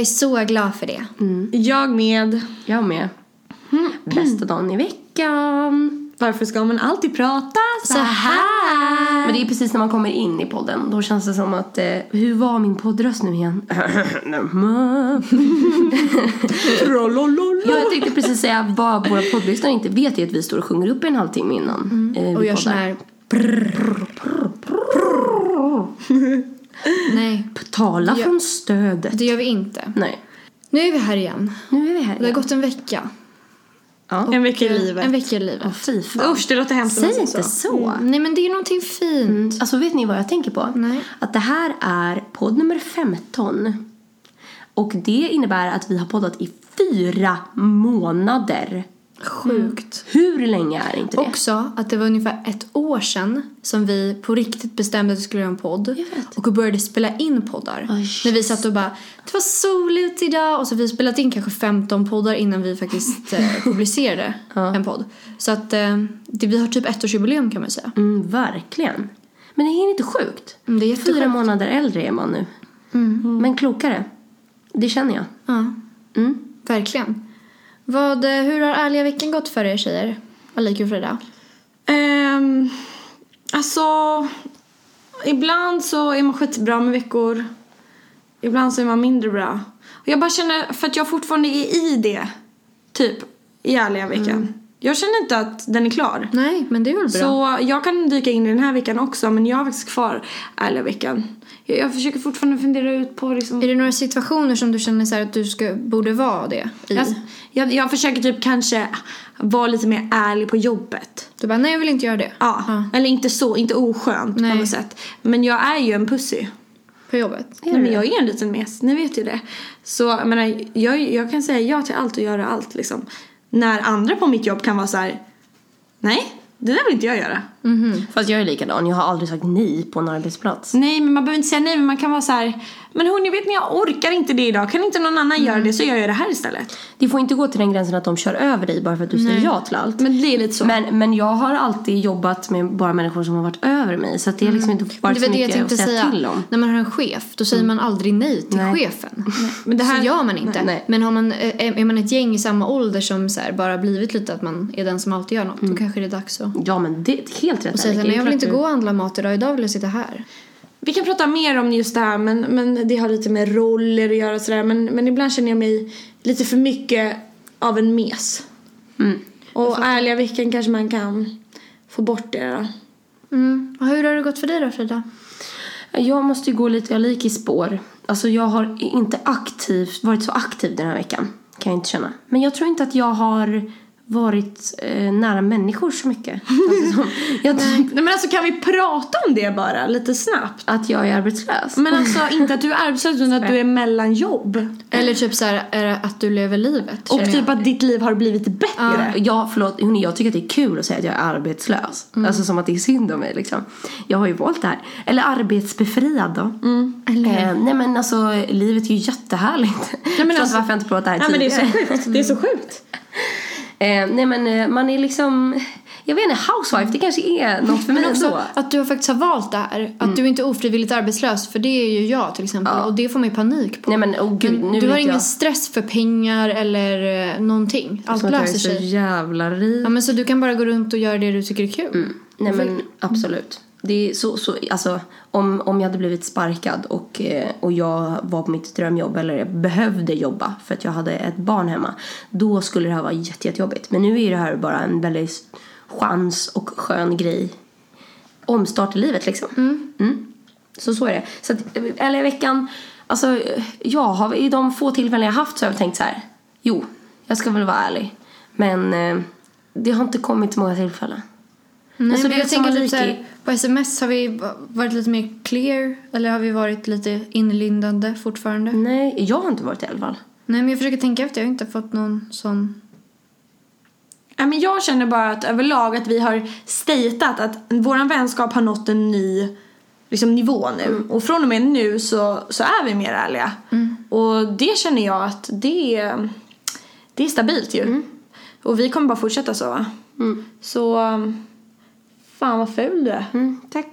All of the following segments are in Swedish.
Jag är så glad för det. Jag med. Jag med. Bästa dagen i veckan. Varför ska man alltid prata så, Så här. Men det är precis när man kommer in i podden. Då känns det som att, eh, hur var min poddröst nu igen? ja, jag tänkte precis säga vad våra poddlyssnare inte vet är att vi står och sjunger upp en halvtimme innan. eh, vi Och gör sån här... Nej, Tala Ja. från stödet. det gör vi inte. Nej, Nu är vi här igen. nu är vi här Det har igen. gått en vecka. Ja. En vecka i Eh, livet. En vecka i livet. Åh, fy fan. Usch, det låter hemskt Säg inte så. så. Nej men det är någonting fint. Alltså vet ni vad jag tänker på? Nej. Att det här är podd nummer 15. Och det innebär att vi har poddat i fyra månader. Sjukt. Hur länge är inte det? Också att det var ungefär ett år sedan som vi på riktigt bestämde att vi skulle göra en podd. Och började spela in poddar. Oj, När vi satt och bara, det var soligt idag. Och så vi spelat in kanske 15 poddar innan vi faktiskt eh, publicerade en podd. Så att eh, det, vi har typ ettårsjubileum kan man säga. Mm, verkligen. Men det är inte sjukt. Mm, det är jättesjukt. Fyra månader äldre är man nu. Men klokare. Det känner jag. Ja, Mm. verkligen. Vad, eh, hur har ärliga veckan gått för er tjejer? Alika och Frida? Ehm, alltså, ibland så är man skitbra med veckor. Ibland så är man mindre bra. Och jag bara känner, för att jag fortfarande är i det, typ, i ärliga veckan. Jag känner inte att den är klar. Nej, men det är väl bra. Så jag kan dyka in i den här veckan också, men jag har faktiskt kvar ärliga veckan. Jag, jag försöker fortfarande fundera ut på liksom... Är det några situationer som du känner så att du ska, borde vara det i? Jag, jag, jag försöker typ kanske vara lite mer ärlig på jobbet. Du bara, nej jag vill inte göra det. Ja, eller inte så, inte oskönt Nej. på något sätt. Men jag är ju en pussy. På jobbet. Nej men jag är en liten mes, ni vet ju det. Så jag menar, jag, jag kan säga ja till allt och göra allt liksom. När andra på mitt jobb kan vara så här: nej, det där vill inte jag göra. Fast jag är likadan. Jag har aldrig sagt nej på en arbetsplats. Nej men man behöver inte säga nej men man kan vara så här. men hörni vet ni jag orkar inte det idag, kan inte någon annan göra det så gör jag det här istället. Det får inte gå till den gränsen att de kör över dig bara för att du säger ja till allt. Men det är lite så. Men, men jag har alltid jobbat med bara människor som har varit över mig. Så det har liksom inte Det varit var så det jag mycket att säga, säga. till om. När man har en chef, då säger man aldrig nej till Nej. chefen. men det här- Så gör man inte. Nej. Men har man, eh, är man ett gäng i samma ålder som så här, bara blivit lite att man är den som alltid gör något, då kanske det är dags att Ja men det är helt rätt. och Annika. nej jag vill inte gå och handla mat idag, idag vill jag sitta här. Vi kan prata mer om just det här men, men det har lite med roller att göra och sådär. Men, men ibland känner jag mig lite för mycket av en mes. Mm. Och ärliga veckan kanske man kan få bort det då. Mm. Och hur har det gått för dig då Frida? Jag måste ju gå lite jag lik i spår. Alltså jag har inte aktivt, varit så aktiv den här veckan. Kan jag inte känna. Men jag tror inte att jag har varit eh, nära människor så mycket. Alltså, jag typ Nej men alltså kan vi prata om det bara lite snabbt? att jag är arbetslös. Men alltså inte att du är arbetslös utan att du är mellan jobb. Eller typ så här, är det att du lever livet? Och typ jag. att ditt liv har blivit bättre. Ja, förlåt. Hörni, jag tycker att det är kul att säga att jag är arbetslös. Alltså som att det är synd om mig liksom. Jag har ju valt det här. Eller arbetsbefriad då. Eh, nej men alltså, livet är ju jättehärligt. Nej, men alltså- varför jag inte provat det här Nej men det är så tidigare. sjukt. Det är så sjukt. Eh, nej men eh, man är liksom, jag vet inte, housewife, det kanske är något för mig Men också ändå. att du faktiskt har valt det här. Att du inte är ofrivilligt arbetslös. För det är ju jag till exempel. Och det får man ju panik på. Nej men oh gud, Men du har ingen jag. stress för pengar eller eh, någonting. Allt Som att jag är löser så sig. jävla rik. Ja, men så du kan bara gå runt och göra det du tycker är kul. Nej men absolut. Det är så, så, alltså, om, om jag hade blivit sparkad och, eh, och jag var på mitt drömjobb eller jag behövde jobba för att jag hade ett barn hemma. Då skulle det här vara jätte, jättejobbigt. Men nu är det här bara en väldigt chans och skön grej. Omstart i livet liksom. Mm. Så så är det. Så att, eh, eller i veckan, alltså jag har i de få tillfällen jag haft så har jag tänkt så här. Jo, jag ska väl vara ärlig. Men eh, det har inte kommit så många tillfällen. Nej, Alltså, men jag tänker lik här, på sms har vi varit lite mer clear. Eller har vi varit lite inlindande fortfarande? Nej, jag har inte varit i alla fall. Nej, men jag försöker tänka efter. Jag har inte fått någon sån... Ja, men jag känner bara att överlag att vi har statat att våran vänskap har nått en ny liksom, nivå nu. Och från och med nu så, så är vi mer ärliga. Och det känner jag att det är, det är stabilt ju. Och vi kommer bara fortsätta så va? Så um, Fan vad ful du är. Mm, tack.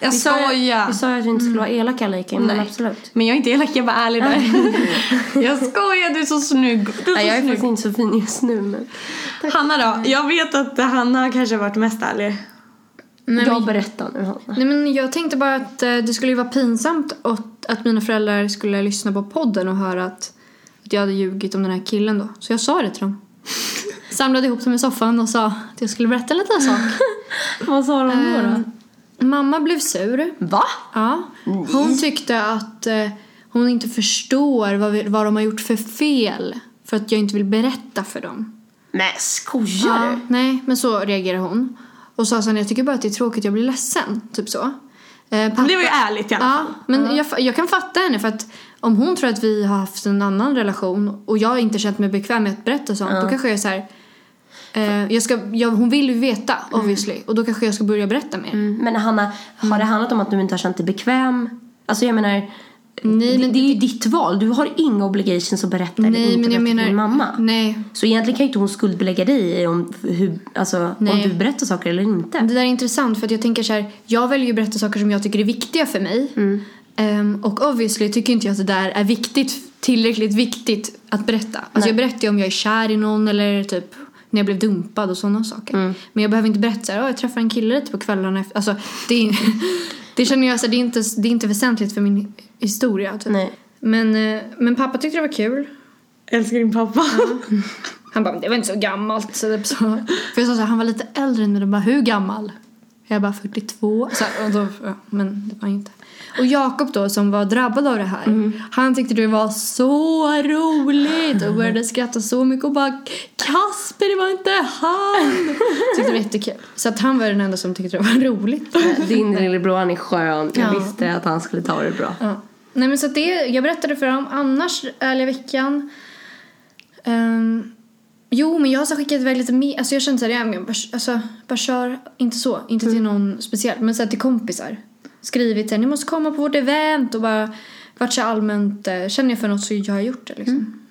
Jag Vi sa ju-. Vi sa att vi inte skulle vara elaka Alika, men Nej. absolut. Men jag är inte elak, jag är bara ärlig där. jag skojar, du är så snygg. Du är så Nej, jag är snygg. faktiskt inte så fin just nu, men... Hanna då? Jag vet att Hanna kanske har varit mest ärlig. Nej, jag men, berättar nu, Hanna. nej men jag tänkte bara att eh, det skulle ju vara pinsamt att, att mina föräldrar skulle lyssna på podden och höra att, att jag hade ljugit om den här killen då. Så jag sa det till dem. Samlade ihop dem i soffan och sa att jag skulle berätta en liten sak. Vad sa de då? Eh, då? mamma blev sur. Va? Ja. Hon tyckte att eh, hon inte förstår vad, vi, vad de har gjort för fel. För att jag inte vill berätta för dem. Men skojar Ja, du? nej, men så reagerade hon. Och sa sen, jag tycker bara att det är tråkigt, jag blir ledsen. Typ så. Eh, pappa, Det var ju ärligt i alla fall. Ja, men jag, jag kan fatta henne för att om hon tror att vi har haft en annan relation och jag inte känt mig bekväm med att berätta sånt, då kanske jag är så här. Eh, jag ska, jag, hon vill ju veta obviously och då kanske jag ska börja berätta mer. Mm. Men Hanna, har det handlat om att du inte har känt dig bekväm? Alltså jag menar, Nej, men- det är ju ditt val. Du har inga obligations att berätta eller Nej, inte men jag menar... din mamma. Nej, Så egentligen kan ju inte hon skuldbelägga dig om, hur, alltså, om du berättar saker eller inte. Det där är intressant för att jag tänker så här, jag väljer ju att berätta saker som jag tycker är viktiga för mig. Mm. Ehm, och obviously tycker inte jag att det där är viktigt, tillräckligt viktigt att berätta. Alltså Nej. jag berättar ju om jag är kär i någon eller typ när jag blev dumpad och sådana saker. Mm. Men jag behöver inte berätta så här, "Åh, jag träffar en kille lite på kvällarna efter. Alltså det, är, det känner jag så här, det är inte, det är inte väsentligt för min historia. Typ. Nej. Men, eh, men pappa tyckte det var kul. Älskar din pappa. Han bara, det var inte så gammalt. Så typ så. För jag sa så här, han var lite äldre än mig. De bara, hur gammal? Jag bara, 42. Så här, och då, ja, men det var inte. Och Jakob då, som var drabbad av det här. Han tyckte det var så roligt och började skratta så mycket och bara, Kasper, det var inte han! Tyckte det var jättekul. Så att han var den enda som tyckte det var roligt. Din lillebror han är skön. Jag Ja. visste att han skulle ta det bra. Ja. Nej men så det, jag berättade för dem annars, ärliga veckan. Ehm, jo men jag har så skickat iväg lite mer, alltså jag kände såhär, ja, men bara, alltså, bara kör, inte så, inte till någon speciell, men så här till kompisar. Skrivit såhär, ni måste komma på vårt event och bara varit så allmänt, eh, känner jag för något så har jag gjort det liksom.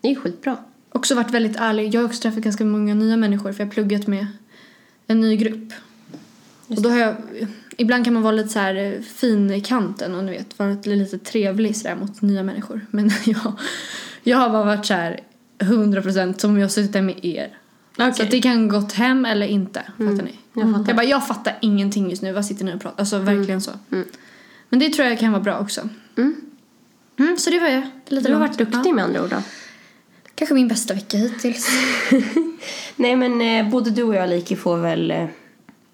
Det är skitbra. Också varit väldigt ärlig, jag har också träffat ganska många nya människor för jag har pluggat med en ny grupp. Och då har jag, ibland kan man vara lite så här eh, fin i kanten och ni vet, vara lite- lite trevlig sådär mot nya människor. Men jag, jag har bara varit så här 100% som om jag där med er. Okej. Så att det kan gått hem eller inte, fattar ni? jag fattar. Jag bara, jag fattar ingenting just nu, vad sitter ni och pratar? Alltså verkligen så. Mm. Men det tror jag kan vara bra också. Mm. Mm, så det var jag. Lite Du har långt. varit duktig med andra ord då. Kanske min bästa vecka hittills. Nej men eh, både du och jag Liki får väl eh,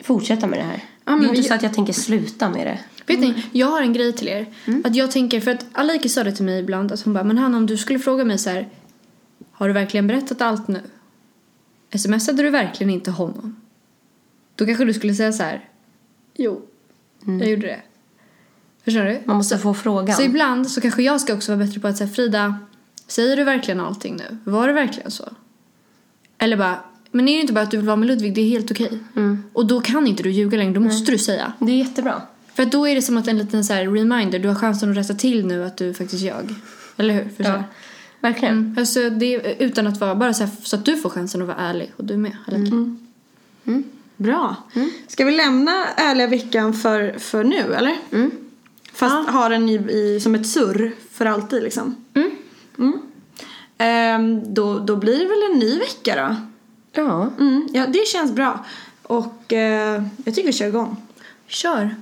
fortsätta med det här. Ja, men det är inte vi- så att jag tänker sluta med det. Vet ni, jag har en grej till er. Att jag tänker, för att Alike sa det till mig ibland att hon bara, men Hanna om du skulle fråga mig så här, har du verkligen berättat allt nu? Smsade du verkligen inte honom? Då kanske du skulle säga så här, jo, jag gjorde det. Förstår du? Man måste få frågan. Så ibland så kanske jag ska också vara bättre på att säga Frida, säger du verkligen allting nu? Var det verkligen så? Eller bara, men är det inte bara att du vill vara med Ludvig, det är helt okej. Mm. Och då kan inte du ljuga längre, då måste du säga. Det är jättebra. För då är det som att en liten så här reminder, du har chansen att rätta till nu att du faktiskt ljög. Eller hur? Förstår Ja. Verkligen. mm. alltså det Utan att vara, bara så, här, så att du får chansen att vara ärlig och du med. Alike. Bra. Ska vi lämna ärliga veckan för, för nu eller? Mm. Fast ha den i, i, som ett surr för alltid liksom. Mm. Mm. Ehm, då, då blir det väl en ny vecka då? Ja. Mm, ja, det känns bra. Och eh, jag tycker vi kör igång. Kör!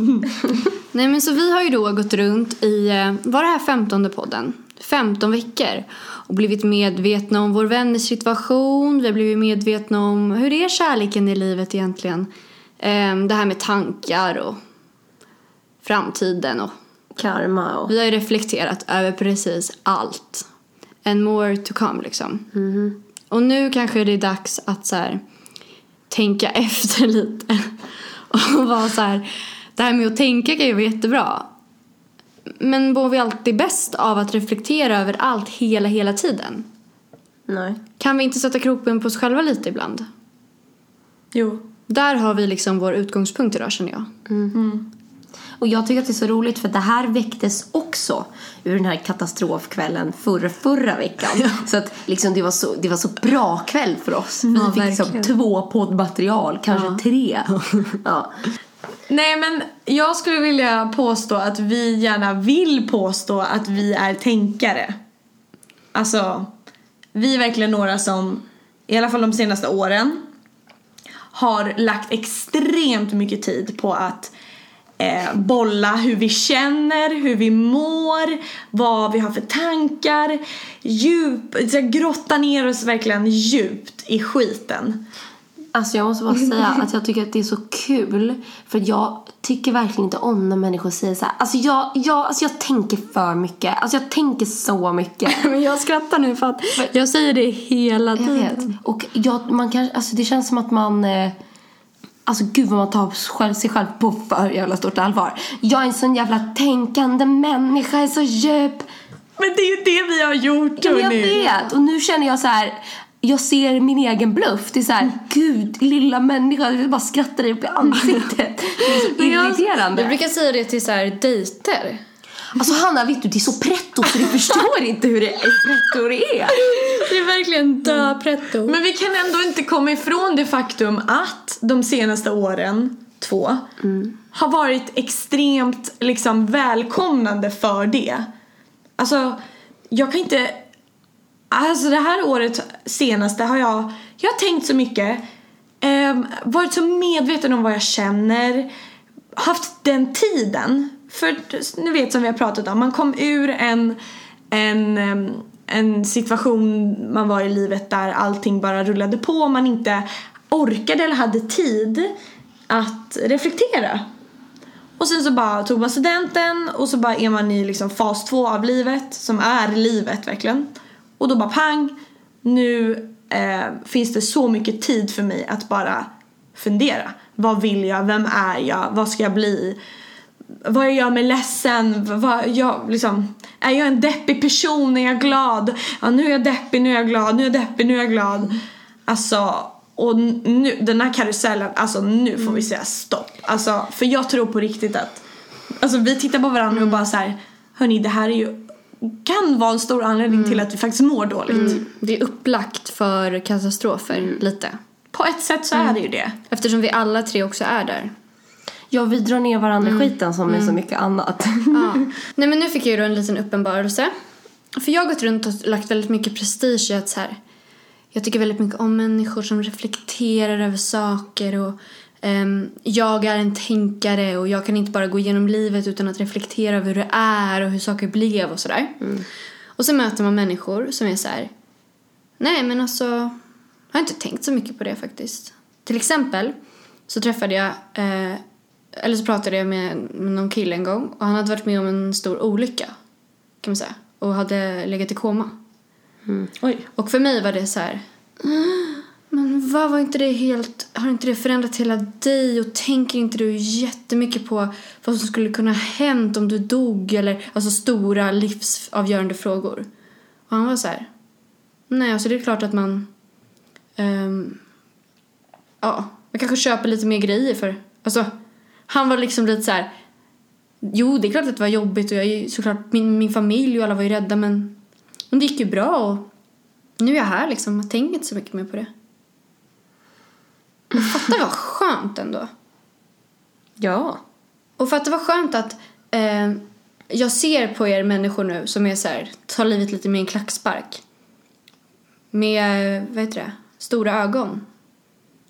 Nej men så vi har ju då gått runt i, eh, var det här femtonde podden? 15 veckor och blivit medvetna om vår vänners situation. Vi har blivit medvetna om hur är kärleken i livet egentligen. Ehm, Det här med tankar och framtiden och Karma och... vi har ju reflekterat över precis allt. And more to come liksom. Och nu kanske det är dags att så här, tänka efter lite. Och vara så här, det här med att tänka kan ju vara jättebra. Men mår vi alltid bäst av att reflektera över allt hela, hela tiden? Nej. Kan vi inte sätta kroppen på oss själva lite ibland? Jo. Där har vi liksom vår utgångspunkt idag känner jag. Och jag tycker att det är så roligt för det här väcktes också ur den här katastrofkvällen förra, förra veckan. Så att liksom det var så, det var så bra kväll för oss. Vi Ja, fick liksom två poddmaterial, kanske tre. Ja. Nej men jag skulle vilja påstå att vi gärna vill påstå att vi är tänkare. Alltså, vi är verkligen några som, i alla fall de senaste åren, har lagt extremt mycket tid på att eh, bolla hur vi känner, hur vi mår, vad vi har för tankar. Djup, grotta ner oss verkligen djupt i skiten. Alltså jag måste bara säga att jag tycker att det är så kul. För jag tycker verkligen inte om när människor säger så här. Alltså jag, jag, alltså jag tänker för mycket. Alltså jag tänker så mycket. Men jag skrattar nu för att jag säger det hela Jag tiden. vet. Och jag, man kan, alltså det känns som att man... Eh, alltså gud vad man tar själv, sig själv på för jävla stort allvar. Jag är en sån jävla tänkande människa, jag är så djup. Men det är ju det vi har gjort Ja, jag vet. Och nu känner jag så här. Jag ser min egen bluff. Det är så här, gud, lilla människa. Jag bara skrattar dig upp i ansiktet. Det är så irriterande. Jag brukar säga det till så här dejter. Alltså Hanna, vet du, det är så pretto så du förstår inte hur det pretto det är. Det är verkligen dö pretto. Men vi kan ändå inte komma ifrån det faktum att de senaste åren, två, har varit extremt liksom välkomnande för det. Alltså, jag kan inte... Alltså det här året senaste har jag, jag har tänkt så mycket, ehm, varit så medveten om vad jag känner, haft den tiden. För ni vet som vi har pratat om, man kom ur en, en, ehm, en situation man var i livet där allting bara rullade på och man inte orkade eller hade tid att reflektera. Och sen så bara tog man studenten och så bara är man i liksom fas två av livet som är livet verkligen. Och då bara pang, nu eh, finns det så mycket tid för mig att bara fundera. Vad vill jag? Vem är jag? Vad ska jag bli? Vad gör mig ledsen? Vad, jag, liksom, är jag en deppig person? Är jag glad? Ja, nu är jag deppig, nu är jag glad, nu är jag deppig, nu är jag glad. Alltså, och nu, den här karusellen, alltså nu får vi säga stopp. Alltså, för jag tror på riktigt att, alltså vi tittar på varandra och bara så här, hörni det här är ju, kan vara en stor anledning till att vi faktiskt mår dåligt. Det är upplagt för katastrofer lite. På ett sätt så är det ju det. Eftersom vi alla tre också är där. Ja, vi drar ner varandra i skiten som med så mycket annat. Ja. Nej men nu fick jag ju då en liten uppenbarelse. För jag har gått runt och lagt väldigt mycket prestige i att så här, jag tycker väldigt mycket om människor som reflekterar över saker och jag är en tänkare och jag kan inte bara gå igenom livet utan att reflektera över hur det är och hur saker blev och sådär. Och så möter man människor som är så här, nej men alltså, jag har inte tänkt så mycket på det faktiskt. Till exempel så träffade jag, eh, eller så pratade jag med, någon kille en gång och han hade varit med om en stor olycka kan man säga och hade legat i koma. Oj. Och för mig var det så här. Men vad var inte det helt, har inte det förändrat hela dig och tänker inte du jättemycket på vad som skulle kunna ha hänt om du dog eller alltså stora livsavgörande frågor. Och han var så här. Nej, alltså det är klart att man ehm, ja, man kanske köper lite mer grejer för, alltså han var liksom lite så här. Jo, det är klart att det var jobbigt och jag är såklart min, min familj och alla var ju rädda men, men det gick ju bra och nu är jag här liksom. Jag tänker inte så mycket mer på det. Fatta vad skönt ändå. ja. Och fatta vad skönt att eh, jag ser på er människor nu som är så här, tar livet lite med en klackspark. Med, vad heter det, stora ögon.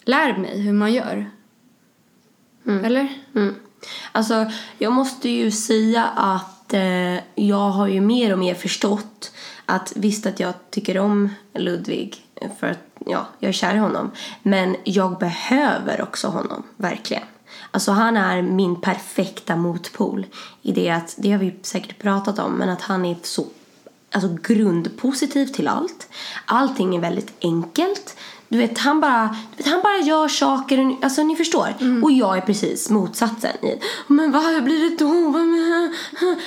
Lär mig hur man gör. Eller? Mm. Alltså, jag måste ju säga att eh, jag har ju mer och mer förstått att visst att jag tycker om Ludvig för att ja, jag är kär i honom. Men jag behöver också honom, verkligen. Alltså han är min perfekta motpol i det att, det har vi säkert pratat om, men att han är så alltså grundpositiv till allt. Allting är väldigt enkelt. Du vet, han bara, du vet, han bara gör saker, alltså ni förstår. Och jag är precis motsatsen i, men vad hur blir det då?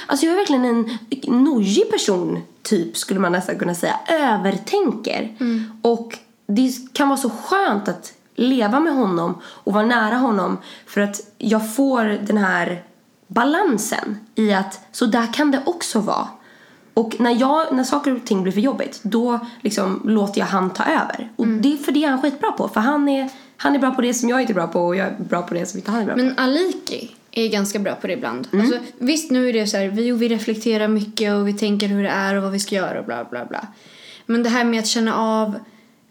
Alltså jag är verkligen en nojig person, typ, skulle man nästan kunna säga. Övertänker. Och det kan vara så skönt att leva med honom och vara nära honom för att jag får den här balansen i att så där kan det också vara. Och när, jag, när saker och ting blir för jobbigt då liksom låter jag han ta över. Och det är för det är han skitbra på. För han är, han är bra på det som jag inte är bra på och jag är bra på det som inte han är bra på. Men Aliki är ganska bra på det ibland. Alltså, visst, nu är det så här, vi, vi reflekterar mycket och vi tänker hur det är och vad vi ska göra och bla bla bla. Men det här med att känna av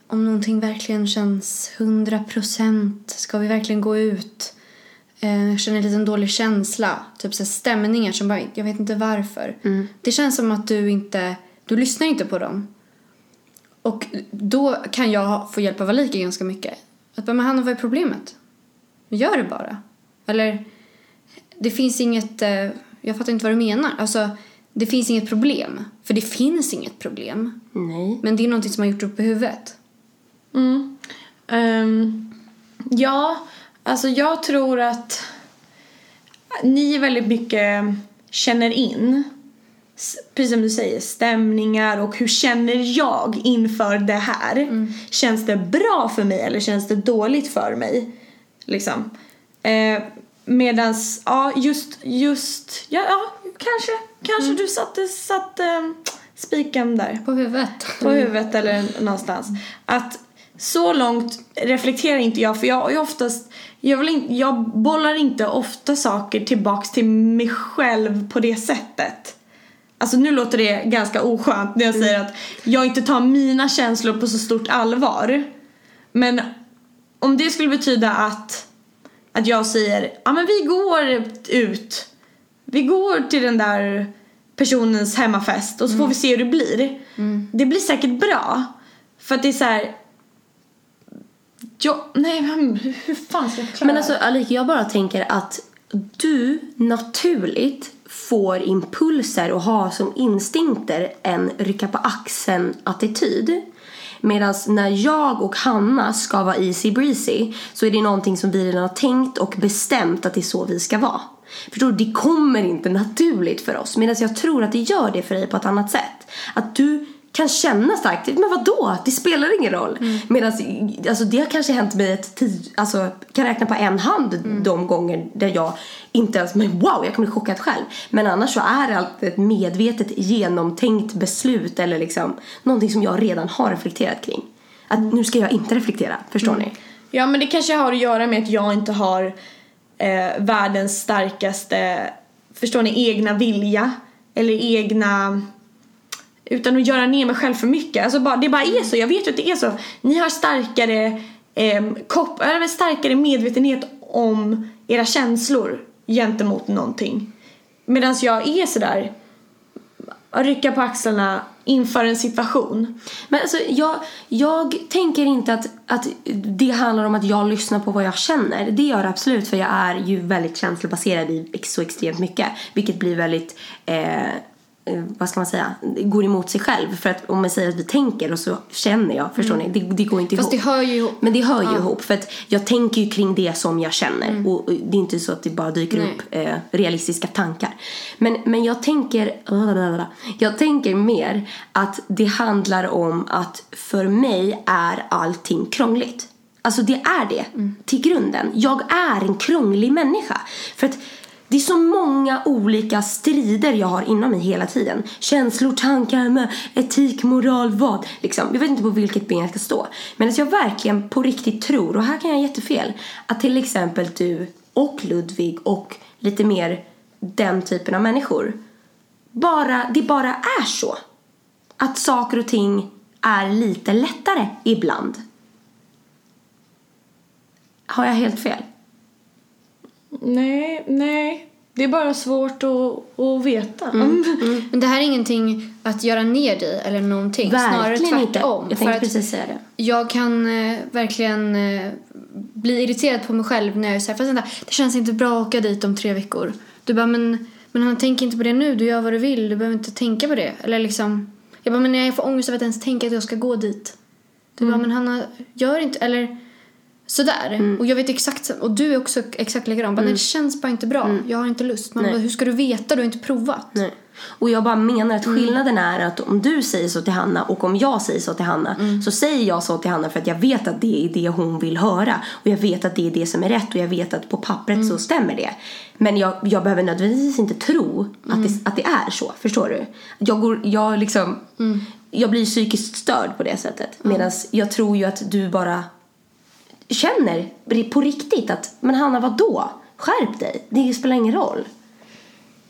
om någonting verkligen känns 100 procent. Ska vi verkligen gå ut? Eh, känner en liten dålig känsla. Typ så stämningar som bara, jag vet inte varför. Det känns som att du inte, du lyssnar inte på dem. Och då kan jag få hjälp av Alika ganska mycket. Att bara, men Hanna, vad är problemet? Gör det bara. Eller, det finns inget, eh, jag fattar inte vad du menar. Alltså, det finns inget problem. För det finns inget problem. Nej. Men det är någonting som har gjort upp i huvudet. Mm. Ehm, ja, alltså jag tror att ni väldigt mycket känner in, precis som du säger, stämningar och hur känner jag inför det här? Känns det bra för mig eller känns det dåligt för mig? Liksom. Eh, medans, ja just, just, ja, ja kanske, kanske du satte, satte um, spiken där På huvudet. på huvudet eller någonstans. Att så långt reflekterar inte jag för jag är oftast jag, vill in, jag bollar inte ofta saker tillbaks till mig själv på det sättet. Alltså nu låter det ganska oskönt när jag säger att jag inte tar mina känslor på så stort allvar. Men om det skulle betyda att, att jag säger ja men vi går ut, vi går till den där personens hemmafest och så får vi se hur det blir. Det blir säkert bra. För att det är så här. Ja, nej men hur fan ska jag förklara? Men alltså Alika, jag bara tänker att du naturligt får impulser och har som instinkter en rycka på axeln attityd. Medan när jag och Hanna ska vara easy breezy så är det någonting som vi redan har tänkt och bestämt att det är så vi ska vara. Förstår du? Det kommer inte naturligt för oss. Medan jag tror att det gör det för dig på ett annat sätt. Att du kan känna starkt, men vad då? Det spelar ingen roll. Medan alltså, det har kanske hänt mig ett tio, alltså kan räkna på en hand de gånger där jag inte ens, men wow, jag kommer bli chockad själv. Men annars så är det alltid ett medvetet genomtänkt beslut eller liksom någonting som jag redan har reflekterat kring. Att nu ska jag inte reflektera, förstår ni? Ja men det kanske har att göra med att jag inte har eh, världens starkaste, förstår ni, egna vilja. Eller egna, utan att göra ner mig själv för mycket. Alltså bara, det bara är så, jag vet ju att det är så. Ni har starkare, eh, kop, eller starkare medvetenhet om era känslor gentemot någonting. Medan jag är sådär, rycka på axlarna inför en situation. Men alltså, jag, jag tänker inte att, att det handlar om att jag lyssnar på vad jag känner. Det gör det absolut för jag är ju väldigt känslobaserad i så extremt mycket. Vilket blir väldigt, eh, vad ska man säga, går emot sig själv. För att om man säger att vi tänker och så känner jag, förstår ni? Det, det går inte Fast ihop. det hör ju ihop. Men det hör ju ihop för att jag tänker ju kring det som jag känner och och det är inte så att det bara dyker Nej. upp eh, realistiska tankar. Men, men jag tänker jag tänker mer att det handlar om att för mig är allting krångligt. Alltså det är det till grunden. Jag är en krånglig människa. För att det är så många olika strider jag har inom mig hela tiden. Känslor, tankar, med etik, moral, vad? Liksom. Jag vet inte på vilket ben jag ska stå. Men att jag verkligen på riktigt tror, och här kan jag ha jättefel, att till exempel du och Ludvig och lite mer den typen av människor bara, det bara är så. Att saker och ting är lite lättare ibland. Har jag helt fel? Nej, nej. Det är bara svårt att, att veta. Mm. Men det här är ingenting att göra ner dig eller någonting. Snarare Verkligen inte. tvärtom. Jag För tänkte precis säga det. jag kan eh, verkligen eh, bli irriterad på mig själv när jag här, fast vänta, det känns inte bra att åka dit om tre veckor. Du bara, men, men han tänker inte på det nu, du gör vad du vill, du behöver inte tänka på det. Eller liksom, jag bara, men jag får ångest av att ens tänka att jag ska gå dit. Du bara, men Hanna, gör inte, eller sådär. Och jag vet exakt, och du är också exakt likadan. Bara, Det känns bara inte bra. Jag har inte lust. Man Nej. bara, hur ska du veta? Du har inte provat. Nej. Och jag bara menar att skillnaden är att om du säger så till Hanna och om jag säger så till Hanna så säger jag så till Hanna för att jag vet att det är det hon vill höra och jag vet att det är det som är rätt och jag vet att på pappret så stämmer det. Men jag, jag behöver nödvändigtvis inte tro att, det, att det är så, förstår du? Jag, går, jag, liksom, jag blir psykiskt störd på det sättet medan jag tror ju att du bara känner på riktigt att men Hanna vadå? Skärp dig, det spelar ingen roll.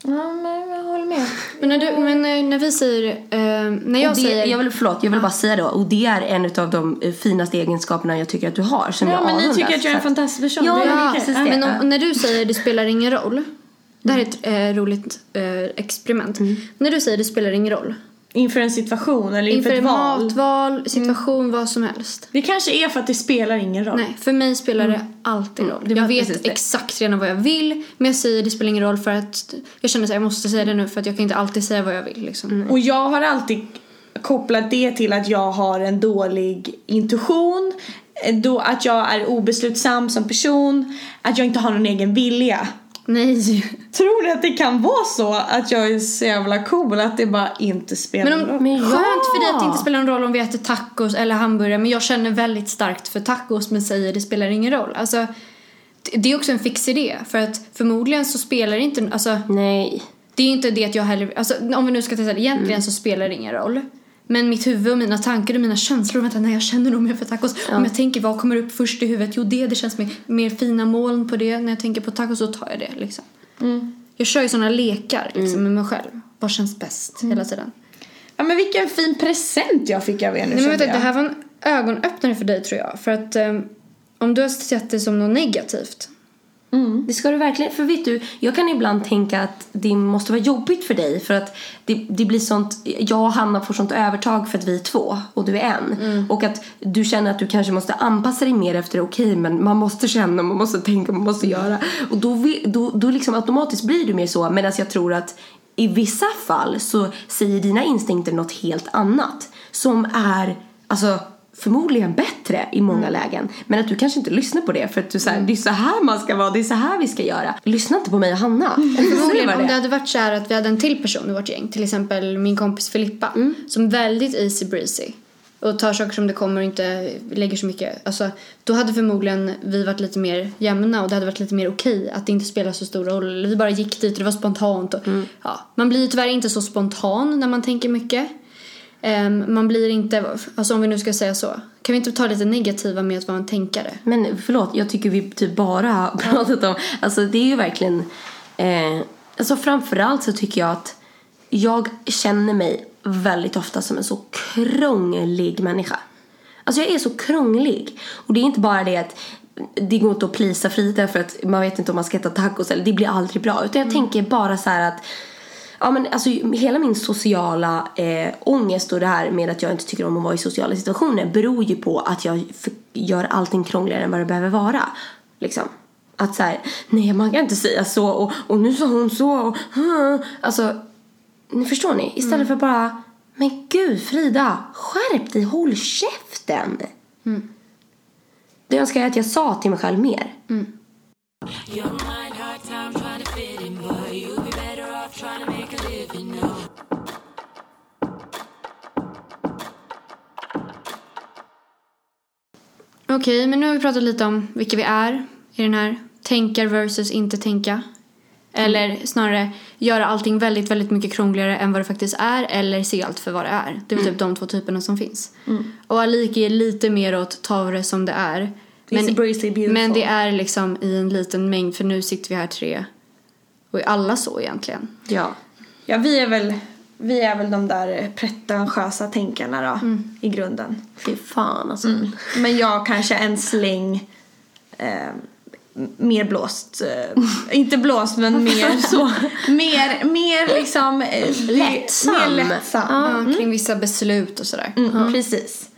Ja, men jag håller med. Men när, du, men eh, när vi säger, eh, när jag det, säger, jag vill, förlåt, jag vill bara säga då, och det är en av de eh, finaste egenskaperna jag tycker att du har som Ja, jag men ni tycker att jag är en fantastisk person. Ja, det okej. precis Ja. det. men om, när du säger det spelar ingen roll. Det här är ett eh, roligt eh, experiment. När du säger det spelar ingen roll. Inför en situation eller inför, Inför ett val. matval, situation, vad som helst. Det kanske är för att det spelar ingen roll. Nej, för mig spelar det alltid roll. var jag vet exakt redan vad jag vill, men jag säger det spelar ingen roll för att jag känner att jag måste säga det nu för att jag kan inte alltid säga vad jag vill. Liksom. Och jag har alltid kopplat det till att jag har en dålig intuition, då att jag är obeslutsam som person, att jag inte har någon egen vilja. Nej. Tror ni att det kan vara så att jag är så jävla cool att det bara inte spelar Men, någon roll? Men skönt för dig att det inte spelar någon roll om vi äter tacos eller hamburgare men jag känner väldigt starkt för tacos men säger det spelar ingen roll. Alltså, det- det är också en fix idé för att förmodligen så spelar det inte, alltså Nej. det är inte det att jag heller, alltså om vi nu ska testa det, egentligen Mm. så spelar det ingen roll. Men mitt huvud och mina tankar och mina känslor, vänta när jag känner nog mer för tacos. Om jag tänker vad kommer upp först i huvudet? Jo det, det känns mer, mer fina moln på det. När jag tänker på tacos så tar jag det liksom. Mm. Jag kör ju sådana lekar liksom, med mig själv. Vad känns bäst Mm. hela tiden. Ja men vilken fin present jag fick av er nu Nej, men du, det jag. här var en ögonöppnare för dig tror jag. För att ehm, om du har sett det som något negativt. Det ska du verkligen, för vet du, jag kan ibland tänka att det måste vara jobbigt för dig för att det, det blir sånt, jag och Hanna får sånt övertag för att vi är två och du är en. Och att du känner att du kanske måste anpassa dig mer efter okej men man måste känna, man måste tänka, man måste göra. Och då, då, då liksom automatiskt blir du mer så, medan jag tror att i vissa fall så säger dina instinkter något helt annat. Som är, alltså förmodligen bättre i många lägen. Men att du kanske inte lyssnar på det för att du säger det är så här man ska vara, det är så här vi ska göra. Lyssna inte på mig och Hanna. Förmodligen Säg vad om det hade varit så här att vi hade en till person i vårt gäng. Till exempel min kompis Filippa. Mm. Som väldigt easy breezy. Och tar saker som det kommer och inte lägger så mycket. Alltså, då hade förmodligen vi varit lite mer jämna och det hade varit lite mer okej att det inte spelar så stor roll. Vi bara gick dit och det var spontant. Och, Mm. ja, man blir ju tyvärr inte så spontan när man tänker mycket. Ehm, man blir inte, alltså om vi nu ska säga så. Kan vi inte ta lite negativa med att vara en tänkare? Men förlåt, jag tycker vi typ bara har pratat om, alltså det är ju verkligen, eh, alltså framförallt så tycker jag att jag känner mig väldigt ofta som en så krånglig människa. Alltså jag är så krånglig. Och det är inte bara det att det går inte att plisa Frida för att man vet inte om man ska äta tacos eller det blir aldrig bra. Utan jag tänker bara så här att Ja men alltså hela min sociala eh, ångest och det här med att jag inte tycker om att vara i sociala situationer beror ju på att jag gör allting krångligare än vad det behöver vara. Liksom. Att så här, nej man kan inte säga så och, och nu sa hon så och huh. Alltså, ni förstår ni? Istället för bara, men gud Frida, skärp dig, håll käften. Det önskar jag att jag sa till mig själv mer. Your Okej, men nu har vi pratat lite om vilka vi är i den här tänka versus inte tänka. Eller snarare göra allting väldigt, väldigt mycket krångligare än vad det faktiskt är eller se allt för vad det är. Det är väl typ de två typerna som finns. Och Alike är lite mer åt ta det som det är. Beautiful. men det är liksom i en liten mängd för nu sitter vi här tre och är alla så egentligen. Ja. Ja, vi är väl, vi är väl de där pretentiösa tänkarna då, i grunden. Fy fan alltså. Men jag kanske en släng eh, mer blåst. Eh, inte blåst, men mer så. Mer, mer liksom... Eh, Lättsam. Mer lättsam. Ja, kring vissa beslut och sådär. Mm, Precis.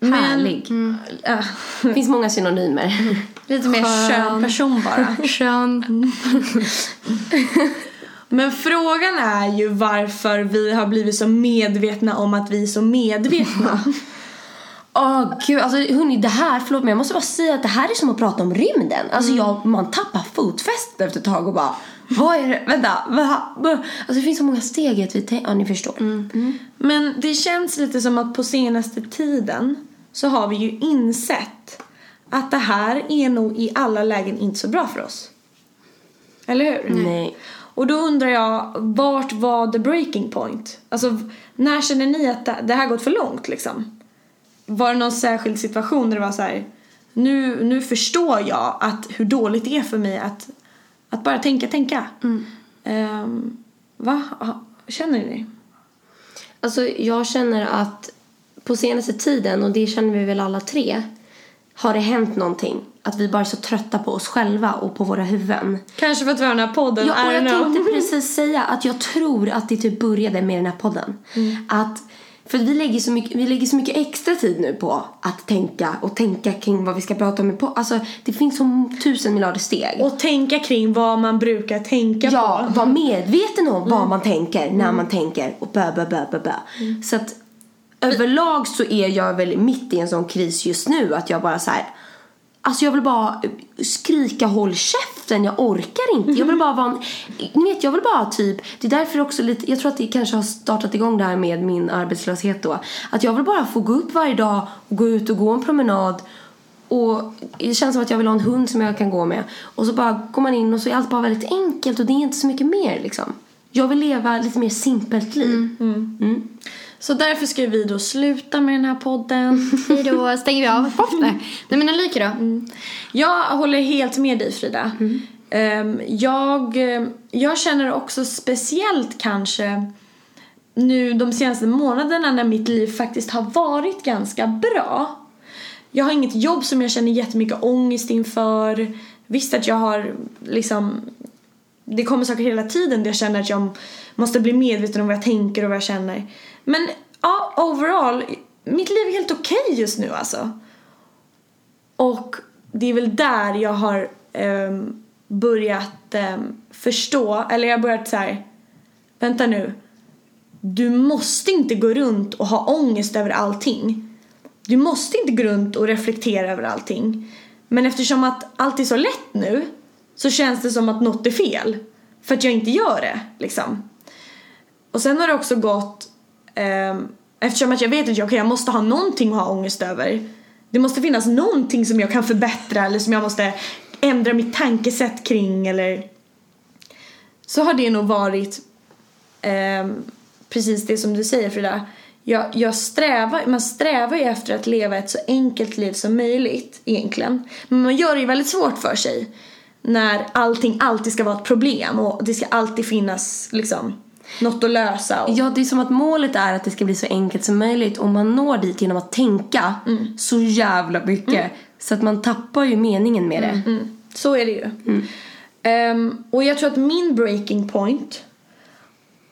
Härlig. Ja, Det finns många synonymer. lite mer Skön. skön person bara. Skön. Men frågan är ju varför vi har blivit så medvetna om att vi är så medvetna. Åh gud, alltså hörni, det här, förlåt men jag måste bara säga att det här är som att prata om rymden. Alltså jag, man tappar fotfästet efter ett tag och bara, vad är det, vänta, vad, vad? Alltså det finns så många steg att vi tänker, ja ni förstår. Men det känns lite som att på senaste tiden så har vi ju insett att det här är nog i alla lägen inte så bra för oss. Eller hur? Nej. Och då undrar jag, vart var the breaking point? Alltså, när känner ni att det- det här gått för långt liksom? Var det någon särskild situation där det var så här, nu, nu förstår jag att hur dåligt det är för mig att, att bara tänka, tänka. Ehm, va? Ha- Känner ni? Alltså jag känner att på senaste tiden, och det känner vi väl alla tre, har det hänt någonting. Att vi bara är så trötta på oss själva och på våra huvuden. Kanske för att vi har den här podden, Ja, och jag know. tänkte precis säga att jag tror att det typ började med den här podden. Att, för vi lägger, så mycket, vi lägger så mycket extra tid nu på att tänka och tänka kring vad vi ska prata om i podden. Alltså det finns så tusen miljarder steg. Och tänka kring vad man brukar tänka ja, på. var medveten om vad man tänker när man tänker och bö, bö, bö, bö, bö. Så att överlag så är jag väl mitt i en sån kris just nu att jag bara så här. Alltså jag vill bara skrika håll käften, jag orkar inte. Jag vill bara vara en, ni vet jag vill bara typ, det är därför också lite, jag tror att det kanske har startat igång det här med min arbetslöshet då. Att jag vill bara få gå upp varje dag och gå ut och gå en promenad och det känns som att jag vill ha en hund som jag kan gå med. Och så bara går man in och så är allt bara väldigt enkelt och det är inte så mycket mer liksom. Jag vill leva lite mer simpelt liv. Så därför ska vi då sluta med den här podden. Hej då, stänger vi av. Poff, nej. nej men Ulrika då? Jag håller helt med dig Frida. Ehm, jag, eh, jag känner också speciellt kanske nu de senaste månaderna när mitt liv faktiskt har varit ganska bra. Jag har inget jobb som jag känner jättemycket ångest inför. Visst att jag har liksom det kommer saker hela tiden där jag känner att jag måste bli medveten om vad jag tänker och vad jag känner. Men ja, overall, mitt liv är helt okej just nu alltså. Och det är väl där jag har um, börjat um, förstå, eller jag har börjat så här. vänta nu. Du måste inte gå runt och ha ångest över allting. Du måste inte gå runt och reflektera över allting. Men eftersom att allt är så lätt nu så känns det som att något är fel. För att jag inte gör det, liksom. Och sen har det också gått, ehm, eftersom att jag vet att jag, okay, jag måste ha någonting att ha ångest över. Det måste finnas någonting som jag kan förbättra eller som jag måste ändra mitt tankesätt kring eller så har det nog varit ehm, precis det som du säger Frida. Jag, jag strävar, man strävar ju efter att leva ett så enkelt liv som möjligt egentligen. Men man gör det ju väldigt svårt för sig när allting alltid ska vara ett problem och det ska alltid finnas liksom något att lösa. Och, Ja, det är som att målet är att det ska bli så enkelt som möjligt och man når dit genom att tänka så jävla mycket. Så att man tappar ju meningen med det. Mm, så är det ju. Ehm, och jag tror att min breaking point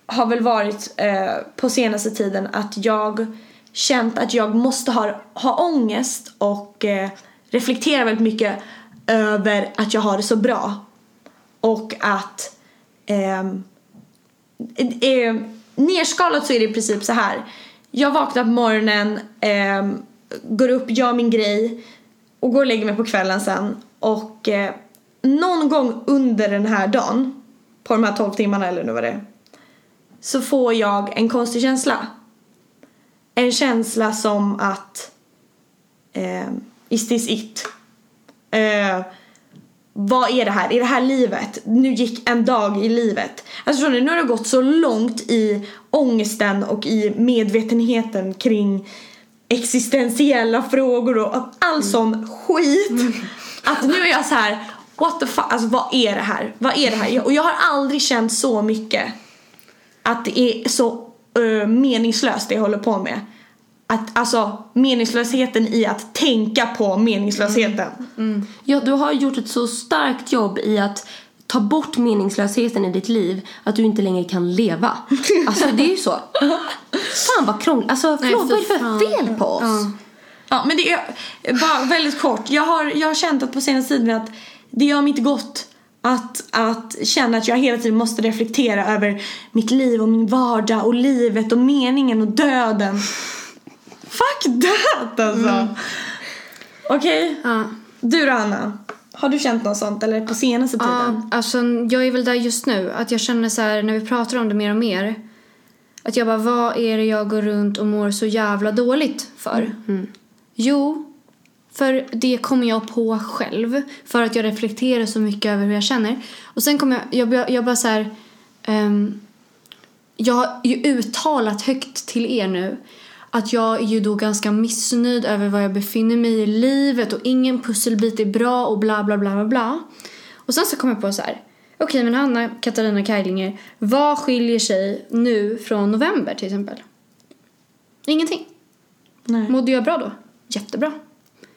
har väl varit eh, på senaste tiden att jag känt att jag måste ha, ha ångest och eh, reflektera väldigt mycket över att jag har det så bra. Och att eh, eh, nerskalat så är det i princip så här. Jag vaknar på morgonen, eh, går upp, gör min grej och går och lägger mig på kvällen sen. Och eh, någon gång under den här dagen, på de här 12 timmarna eller nu vad det är, så får jag en konstig känsla. En känsla som att eh, is this it? Eh, vad är det här? Är det här livet? Nu gick en dag i livet. Alltså förstår ni, nu har det gått så långt i ångesten och i medvetenheten kring existentiella frågor och all sån skit. Att nu är jag så här, what the fuck, alltså vad är det här? Vad är det här? Och jag har aldrig känt så mycket att det är så uh, meningslöst det jag håller på med. Att, alltså meningslösheten i att tänka på meningslösheten. Ja, du har gjort ett så starkt jobb i att ta bort meningslösheten i ditt liv att du inte längre kan leva. Alltså det är ju så. Fan vad krångligt. Alltså förlåt, vad är det för fel på oss? Ja, men det är bara väldigt kort. Jag har, jag har känt att på senaste tiden att det gör inte gott att, att känna att jag hela tiden måste reflektera över mitt liv och min vardag och livet och meningen och döden. Fuck that alltså! Okej, Ja. du då Anna? Har du känt något sånt eller på senaste tiden? Ja, alltså jag är väl där just nu. Att jag känner så här när vi pratar om det mer och mer. Att jag bara, vad är det jag går runt och mår så jävla dåligt för? Jo, för det kommer jag på själv. För att jag reflekterar så mycket över hur jag känner. Och sen kommer jag, jag, jag bara så här... ehm, jag har ju uttalat högt till er nu att jag är ju då ganska missnöjd över var jag befinner mig i livet och ingen pusselbit är bra och bla bla bla bla bla. Och sen så kom jag på så här. Okej men Hanna Katarina Kajlinger, vad skiljer sig nu från november till exempel? Ingenting. Nej. Mådde jag bra då? Jättebra.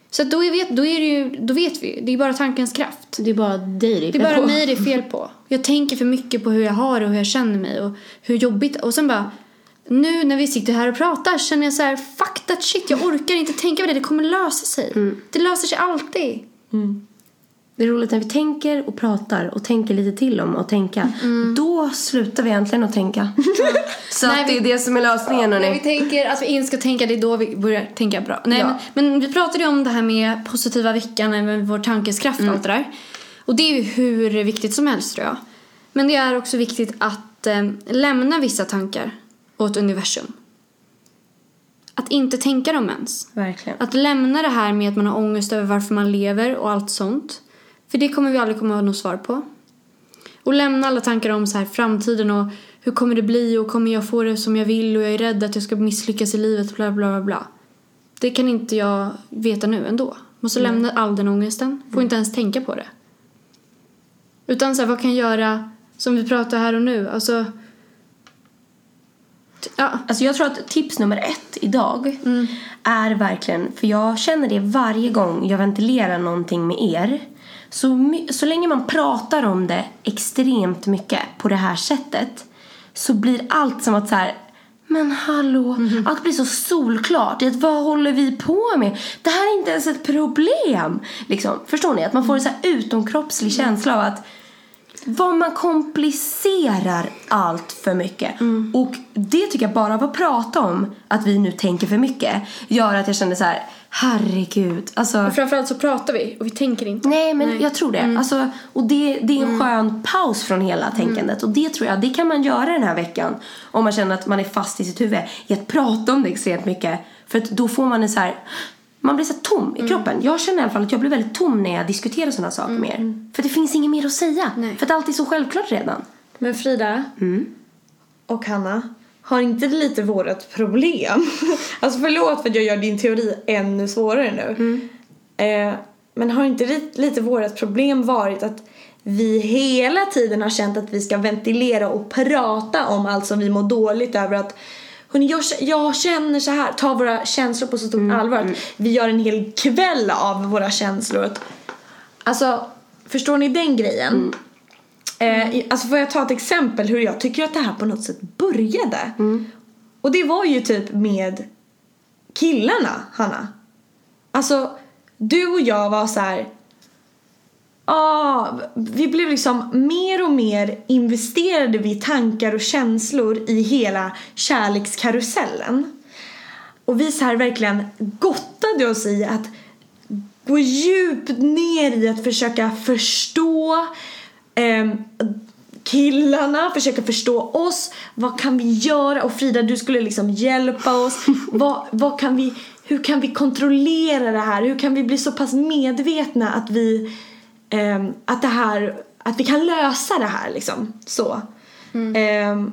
Så då, är vet, då, är det ju, då vet vi, det är bara tankens kraft. Det är bara dig det Det är bara på. mig det är fel på. Jag tänker för mycket på hur jag har det och hur jag känner mig och hur jobbigt. Och sen bara, nu när vi sitter här och pratar känner jag så här, fuck that shit, jag orkar inte tänka på det, det kommer lösa sig. Det löser sig alltid. Det är roligt när vi tänker och pratar och tänker lite till om att tänka. Då slutar vi äntligen att tänka. Så Nej, att det är det som är lösningen När vi tänker att vi inte ska tänka, det är då vi börjar tänka bra. Nej, Ja. men, men vi pratade ju om det här med positiva veckan, med vår tankens kraft och allt det där. Och det är ju hur viktigt som helst tror jag. Men det är också viktigt att eh, lämna vissa tankar åt universum. Att inte tänka dem ens. Verkligen. Att lämna det här med att man har ångest över varför man lever och allt sånt. För det kommer vi aldrig komma ha något svar på. Och lämna alla tankar om så här framtiden och hur kommer det bli och kommer jag få det som jag vill och jag är rädd att jag ska misslyckas i livet bla bla bla bla. Det kan inte jag veta nu ändå. Måste lämna all den ångesten. Får inte ens tänka på det. Utan så här, vad kan jag göra som vi pratar här och nu? Alltså... Ja. Alltså jag tror att tips nummer ett idag är verkligen, för jag känner det varje gång jag ventilerar någonting med er. Så, så länge man pratar om det extremt mycket på det här sättet så blir allt som att så här, men hallå, allt blir så solklart. Det, Vad håller vi på med? Det här är inte ens ett problem. Liksom, förstår ni? Att man får en så här utomkroppslig känsla av att vad man komplicerar allt för mycket. Och det tycker jag bara av att prata om att vi nu tänker för mycket gör att jag känner så här, herregud. Alltså, Och framförallt så pratar vi och vi tänker inte. nej men jag tror det. Alltså, och det, det är en skön paus från hela tänkandet. Och det tror jag, det kan man göra den här veckan. Om man känner att man är fast i sitt huvud. I att prata om det extremt mycket. För att då får man en så här, man blir så tom i kroppen. Jag känner i alla fall att jag blir väldigt tom när jag diskuterar sådana saker med er. För det finns inget mer att säga. Nej. För att allt är så självklart redan. Men Frida och Hanna, har inte det lite vårat problem? alltså förlåt för att jag gör din teori ännu svårare nu. Eh, men har inte det lite vårat problem varit att vi hela tiden har känt att vi ska ventilera och prata om allt som vi mår dåligt över att Hörrni, jag, jag känner så här, ta våra känslor på så stort allvar att vi gör en hel kväll av våra känslor. Alltså, förstår ni den grejen? Eh, i- alltså får jag ta ett exempel hur jag tycker att det här på något sätt började? Och det var ju typ med killarna, Hanna. Alltså, du och jag var så här. Ah, vi blev liksom mer och mer investerade vi tankar och känslor i hela kärlekskarusellen. Och vi så här verkligen gottade oss i att gå djupt ner i att försöka förstå ehm, killarna, försöka förstå oss. Vad kan vi göra? Och Frida, du skulle liksom hjälpa oss. vad, vad kan vi, hur kan vi kontrollera det här? Hur kan vi bli så pass medvetna att vi, ehm, att det här, att vi kan lösa det här liksom. Så. Ehm,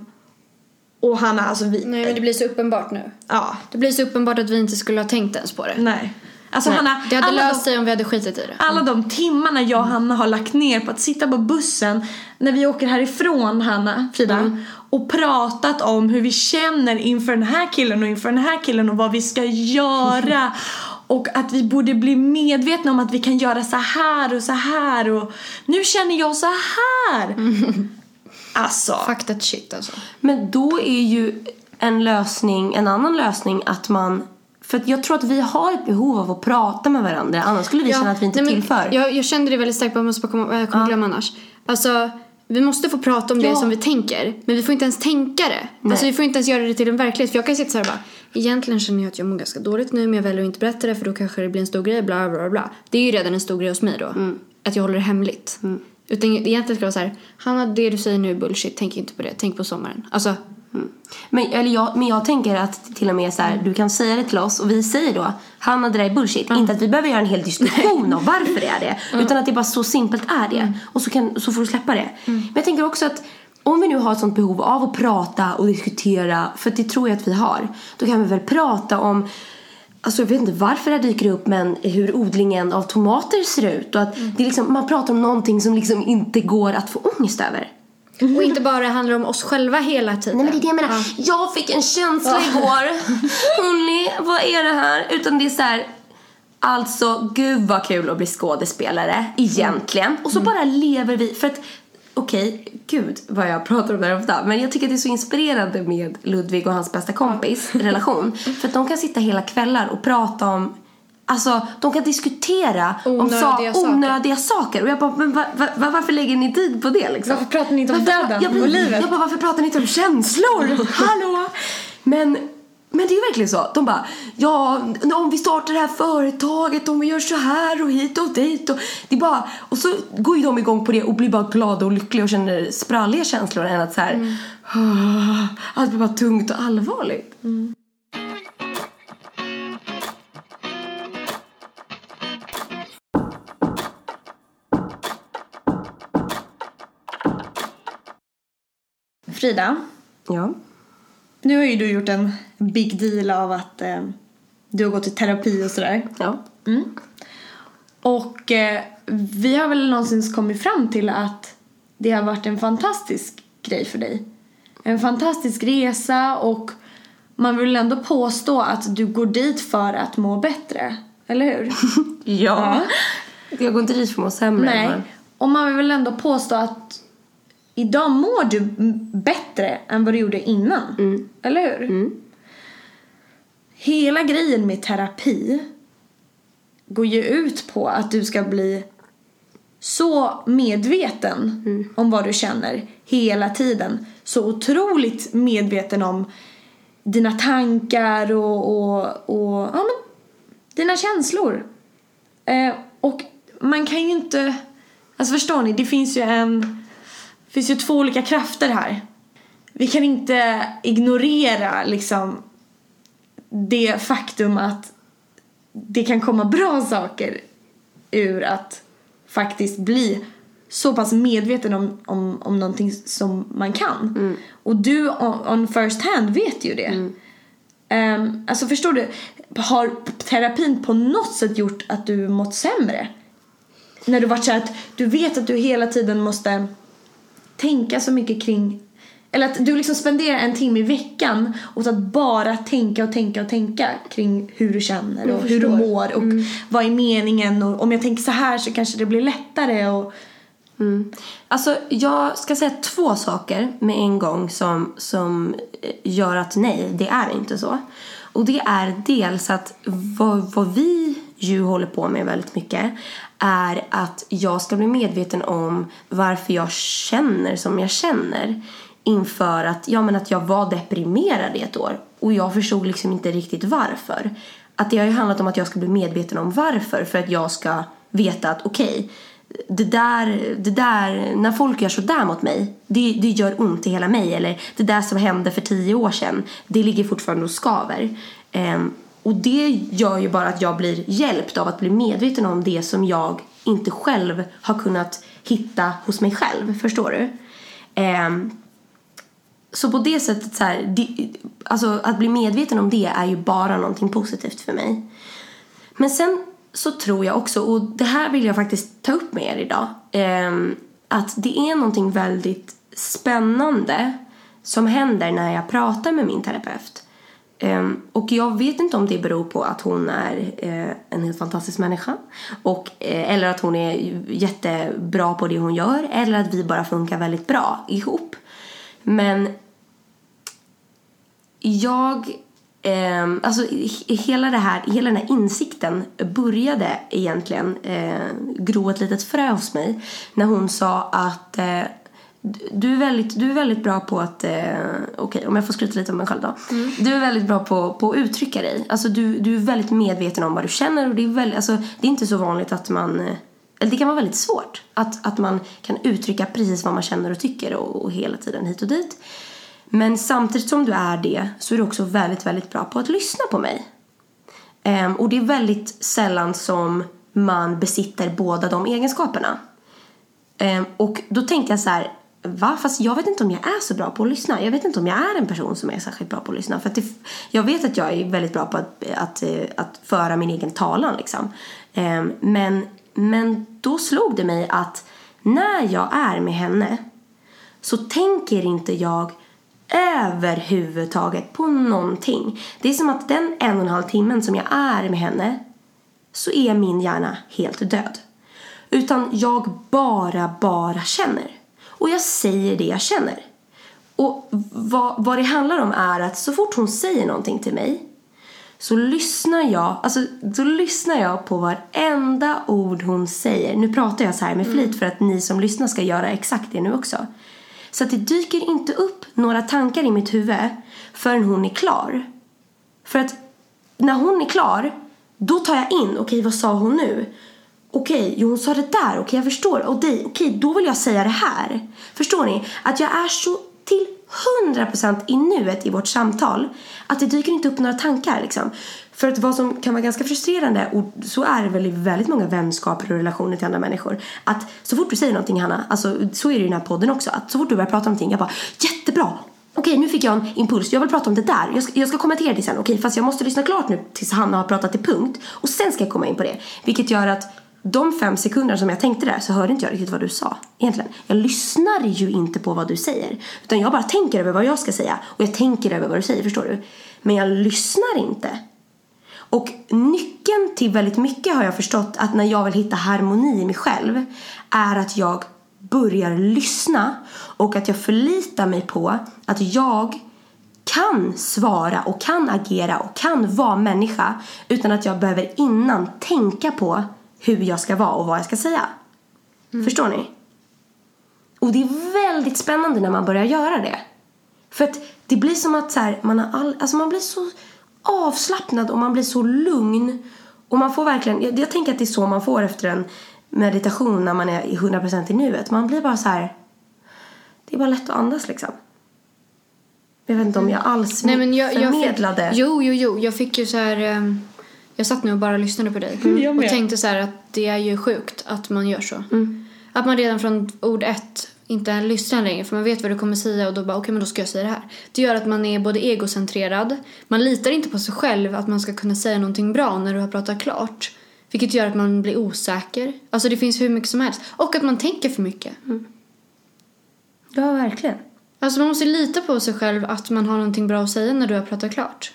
och Hanna, alltså vi, Nej men det blir så uppenbart nu. ja, Det blir så uppenbart att vi inte skulle ha tänkt ens på det. nej. Alltså Nej. Hanna, det hade alla de- löst sig om vi hade skitit i det. alla de timmarna jag och Hanna har lagt ner på att sitta på bussen när vi åker härifrån, Hanna, Frida, och pratat om hur vi känner inför den här killen och inför den här killen och vad vi ska göra och att vi borde bli medvetna om att vi kan göra så här och så här och nu känner jag så här. Alltså. Fuck that shit alltså. Men då är ju en lösning, en annan lösning att man för jag tror att vi har ett behov av att prata med varandra annars skulle vi känna att vi inte nej, men tillför. Jag, jag kände det väldigt starkt, jag måste bara komma, jag kommer glömma annars. Alltså, vi måste få prata om det Ja. som vi tänker. Men vi får inte ens tänka det. Alltså vi får inte ens göra det till en verklighet. För jag kan sitta så här bara. Egentligen känner jag att jag mår ganska dåligt nu men jag väljer att inte berätta det för då kanske det blir en stor grej. Bla bla bla. Det är ju redan en stor grej hos mig då. Mm. Att jag håller det hemligt. Utan egentligen ska det vara så här. Hanna det du säger nu är bullshit. Tänk inte på det. Tänk på sommaren. Alltså. Men, eller jag, men jag tänker att till och med så här, du kan säga det till oss och vi säger då Hanna det där är bullshit. Inte att vi behöver göra en hel diskussion om varför det är det. Utan att det bara så simpelt är det. Och så, kan, så får du släppa det. Men jag tänker också att om vi nu har ett sånt behov av att prata och diskutera, för det tror jag att vi har. Då kan vi väl prata om Alltså jag vet inte varför det här dyker upp men hur odlingen av tomater ser ut. Och att det är liksom, man pratar om någonting som liksom inte går att få ångest över. Och inte bara handlar om oss själva hela tiden. Nej men det är det jag menar. Jag fick en känsla igår. Hörrni, vad är det här? Utan det är så här. Alltså, gud vad kul att bli skådespelare egentligen. Och så bara lever vi. För att, okej, gud vad jag pratar om det här ofta. Men jag tycker att det är så inspirerande med Ludvig och hans bästa kompis relation. För att de kan sitta hela kvällar och prata om Alltså, de kan diskutera om Onödiga sa- saker. onödiga saker. Och jag bara, men va, va, va, varför lägger ni tid på det liksom? Varför pratar ni inte om Varför- döden jag, och livet? Jag bara, varför pratar ni inte om känslor? Hallå? Men, men det är ju verkligen så. De bara, ja, om vi startar det här företaget, om vi gör så här och hit och dit. Och, det bara, och så går ju de igång på det och blir bara glada och lyckliga och känner spralliga känslor än att så här, "Ah", allt blir bara tungt och allvarligt. Frida, Ja. nu har ju du gjort en big deal av att eh, du har gått i terapi och sådär. Ja. Och eh, vi har väl någonsin kommit fram till att det har varit en fantastisk grej för dig. En fantastisk resa och man vill ändå påstå att du går dit för att må bättre. Eller hur? Ja. Jag går inte dit för att må sämre. Nej. men- Och man vill väl ändå påstå att idag mår du bättre än vad du gjorde innan. Eller hur? Hela grejen med terapi går ju ut på att du ska bli så medveten om vad du känner hela tiden. Så otroligt medveten om dina tankar och, och, och ja, men, dina känslor. Eh, och man kan ju inte... Alltså förstår ni, det finns ju en... Det finns ju två olika krafter här. Vi kan inte ignorera liksom det faktum att det kan komma bra saker ur att faktiskt bli så pass medveten om, om, om någonting som man kan. Och du on, on first hand vet ju det. Ehm, alltså förstår du, har terapin på något sätt gjort att du mått sämre? När du varit så att du vet att du hela tiden måste tänka så mycket kring eller att du liksom spenderar en timme i veckan åt att bara tänka och tänka och tänka kring hur du känner och hur du mår och vad är meningen och om jag tänker så här så kanske det blir lättare och Mm. Alltså, jag ska säga två saker med en gång som, som eh, gör att nej, det är inte så. Och det är dels att vad, vad vi ju håller på med väldigt mycket är att jag ska bli medveten om varför jag känner som jag känner inför att, ja, men att jag var deprimerad i ett år och jag förstod liksom inte riktigt varför. Att det har ju handlat om att jag ska bli medveten om varför för att jag ska veta att okej, det där, det där, när folk gör sådär mot mig, det, det gör ont i hela mig. Eller det där som hände för tio år sedan, det ligger fortfarande och skaver. Ehm, och det gör ju bara att jag blir hjälpt av att bli medveten om det som jag inte själv har kunnat hitta hos mig själv. Förstår du? Ehm, så på det sättet så här, det, alltså att bli medveten om det är ju bara någonting positivt för mig. Men sen så tror jag också, och det här vill jag faktiskt ta upp med er idag, ehm, att det är någonting väldigt spännande som händer när jag pratar med min terapeut. Um, och jag vet inte om det beror på att hon är uh, en helt fantastisk människa och, uh, eller att hon är jättebra på det hon gör eller att vi bara funkar väldigt bra ihop. Men jag Um, alltså hela, det här, hela den här insikten började egentligen eh, gro ett litet frö hos mig när hon sa att eh, du- är väldigt, du är väldigt bra på att, eh, okej om jag får skryta lite om mig själv då. Du är väldigt bra på, på att uttrycka dig. Alltså du, du är väldigt medveten om vad du känner och det är, väldigt, alltså, det är inte så vanligt att man, eh, eller det kan vara väldigt svårt att, att man kan uttrycka precis vad man känner och tycker och, och hela tiden hit och dit. Men samtidigt som du är det så är du också väldigt, väldigt bra på att lyssna på mig. Ehm, och det är väldigt sällan som man besitter båda de egenskaperna. Ehm, och då tänkte jag så här, va? Fast jag vet inte om jag är så bra på att lyssna. Jag vet inte om jag är en person som är särskilt bra på att lyssna. För att det, jag vet att jag är väldigt bra på att, att, eh, att föra min egen talan liksom. Ehm, men, men då slog det mig att när jag är med henne så tänker inte jag överhuvudtaget på någonting. Det är som att den en och en halv timmen som jag är med henne så är min hjärna helt död. Utan jag bara, bara känner. Och jag säger det jag känner. Och vad, vad det handlar om är att så fort hon säger någonting till mig så lyssnar jag, alltså då lyssnar jag på varenda ord hon säger. Nu pratar jag så här med flit för att ni som lyssnar ska göra exakt det nu också. Så att det dyker inte upp några tankar i mitt huvud förrän hon är klar. För att när hon är klar, då tar jag in, okej vad sa hon nu? Okej, jo hon sa det där, okej jag förstår. Och dig, okej då vill jag säga det här. Förstår ni? Att jag är så till 100% i nuet i vårt samtal att det dyker inte upp några tankar liksom. För att vad som kan vara ganska frustrerande och så är det väl i väldigt många vänskaper och relationer till andra människor att så fort du säger någonting Hanna, alltså så är det ju i den här podden också att så fort du börjar prata om någonting jag bara jättebra Okej, nu fick jag en impuls. Jag vill prata om det där. Jag ska, jag ska kommentera det sen. Okej, fast jag måste lyssna klart nu tills Hanna har pratat till punkt. Och sen ska jag komma in på det. Vilket gör att de fem sekunderna som jag tänkte det så hörde inte jag riktigt vad du sa. Egentligen. Jag lyssnar ju inte på vad du säger. Utan jag bara tänker över vad jag ska säga. Och jag tänker över vad du säger, förstår du? Men jag lyssnar inte. Och nyckeln till väldigt mycket har jag förstått att när jag vill hitta harmoni i mig själv är att jag börjar lyssna och att jag förlitar mig på att jag kan svara och kan agera och kan vara människa utan att jag behöver innan tänka på hur jag ska vara och vad jag ska säga. Förstår ni? Och det är väldigt spännande när man börjar göra det. För att det blir som att så här, man, har all, alltså man blir så avslappnad och man blir så lugn. Och man får verkligen, jag, jag tänker att det är så man får efter en meditation när man är i 100% i nuet. Man blir bara så här, det är bara lätt att andas liksom. Jag vet inte om jag alls Nej, men jag, jag förmedlade. Fick, jo, jo, jo. Jag fick ju så här... ehm, Jag satt nu och bara lyssnade på dig. jag och tänkte så här att det är ju sjukt att man gör så. Mm. Att man redan från ord ett inte lyssnar längre för man vet vad du kommer säga och då bara okej men då ska jag säga det här. Det gör att man är både egocentrerad, man litar inte på sig själv att man ska kunna säga någonting bra när du har pratat klart. Vilket gör att man blir osäker. Alltså det finns hur mycket som helst. Och att man tänker för mycket. Ja, verkligen. Alltså man måste lita på sig själv att man har någonting bra att säga när du har pratat klart.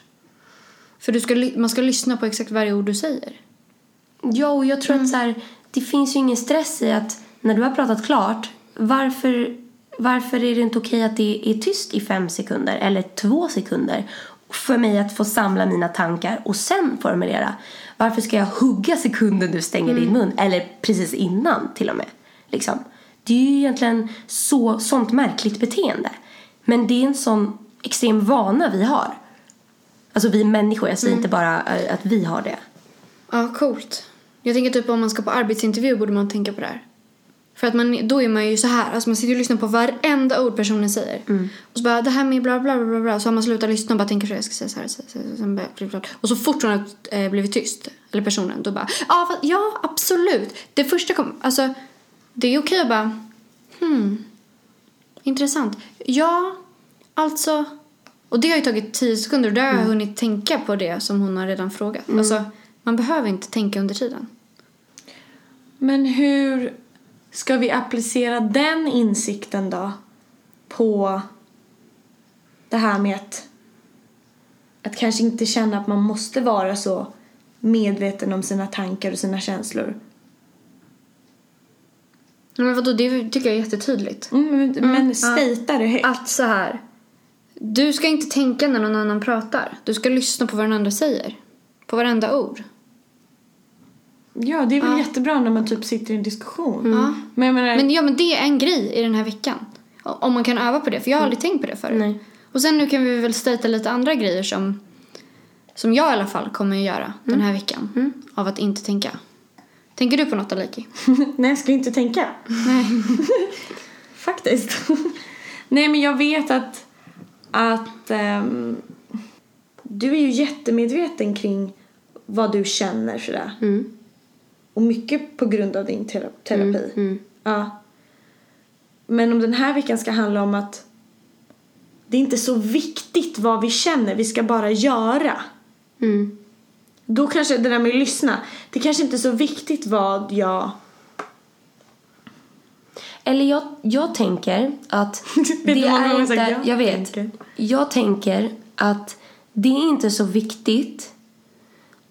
För du ska, man ska lyssna på exakt varje ord du säger. Ja, och jag tror Mm. att så här, det finns ju ingen stress i att när du har pratat klart, varför, varför är det inte okej att det är tyst i fem sekunder eller två sekunder för mig att få samla mina tankar och sen formulera? Varför ska jag hugga sekunden du stänger Mm. din mun? Eller precis innan till och med. Liksom. Det är ju egentligen så, sånt märkligt beteende. Men det är en sån extrem vana vi har. Alltså vi människor, jag säger Mm. inte bara eh, att vi har det. Ja, coolt. Jag tänker typ om man ska på arbetsintervju borde man tänka på det här. För att man, då är man ju så här, alltså man sitter och lyssnar på varenda ord personen säger. Och så bara det här med bla bla bla bla. Så har man slutat lyssna och bara tänker så jag ska säga så här, så här, så här. Och så fort hon har eh, blivit tyst, eller personen, då bara ja, fast, ja absolut. Det första kom, alltså det är okej att bara hmm, intressant. Ja, alltså. Och det har ju tagit tio sekunder och där har jag hunnit tänka på det som hon har redan frågat. Alltså man behöver inte tänka under tiden. Men hur ska vi applicera den insikten då på det här med att, att kanske inte känna att man måste vara så medveten om sina tankar och sina känslor. Men vadå, det tycker jag är jättetydligt. Mm, men men stejta det högt. Att så här. Du ska inte tänka när någon annan pratar. Du ska lyssna på vad den andra säger. På varenda ord. Ja, det är väl Ja. jättebra när man typ sitter i en diskussion. Ja. Men jag menar, Men ja, men det är en grej i den här veckan. Om man kan öva på det, för jag har aldrig tänkt på det förut. Nej. Och sen nu kan vi väl statea lite andra grejer som, som jag i alla fall kommer att göra den här veckan. Av att inte tänka. Tänker du på något Aliki? Nej, jag ska inte tänka. Nej. Faktiskt. Nej, men jag vet att, att ehm, du är ju jättemedveten kring vad du känner sådär. Mm. Och mycket på grund av din tera- terapi. Mm. Ja. Men om den här veckan ska handla om att det är inte så viktigt vad vi känner, vi ska bara göra. Mm. Då kanske det där med att lyssna, det kanske inte är så viktigt vad jag... Eller jag, jag tänker att det är inte... jag Jag vet. tänker? Jag tänker att det är inte så viktigt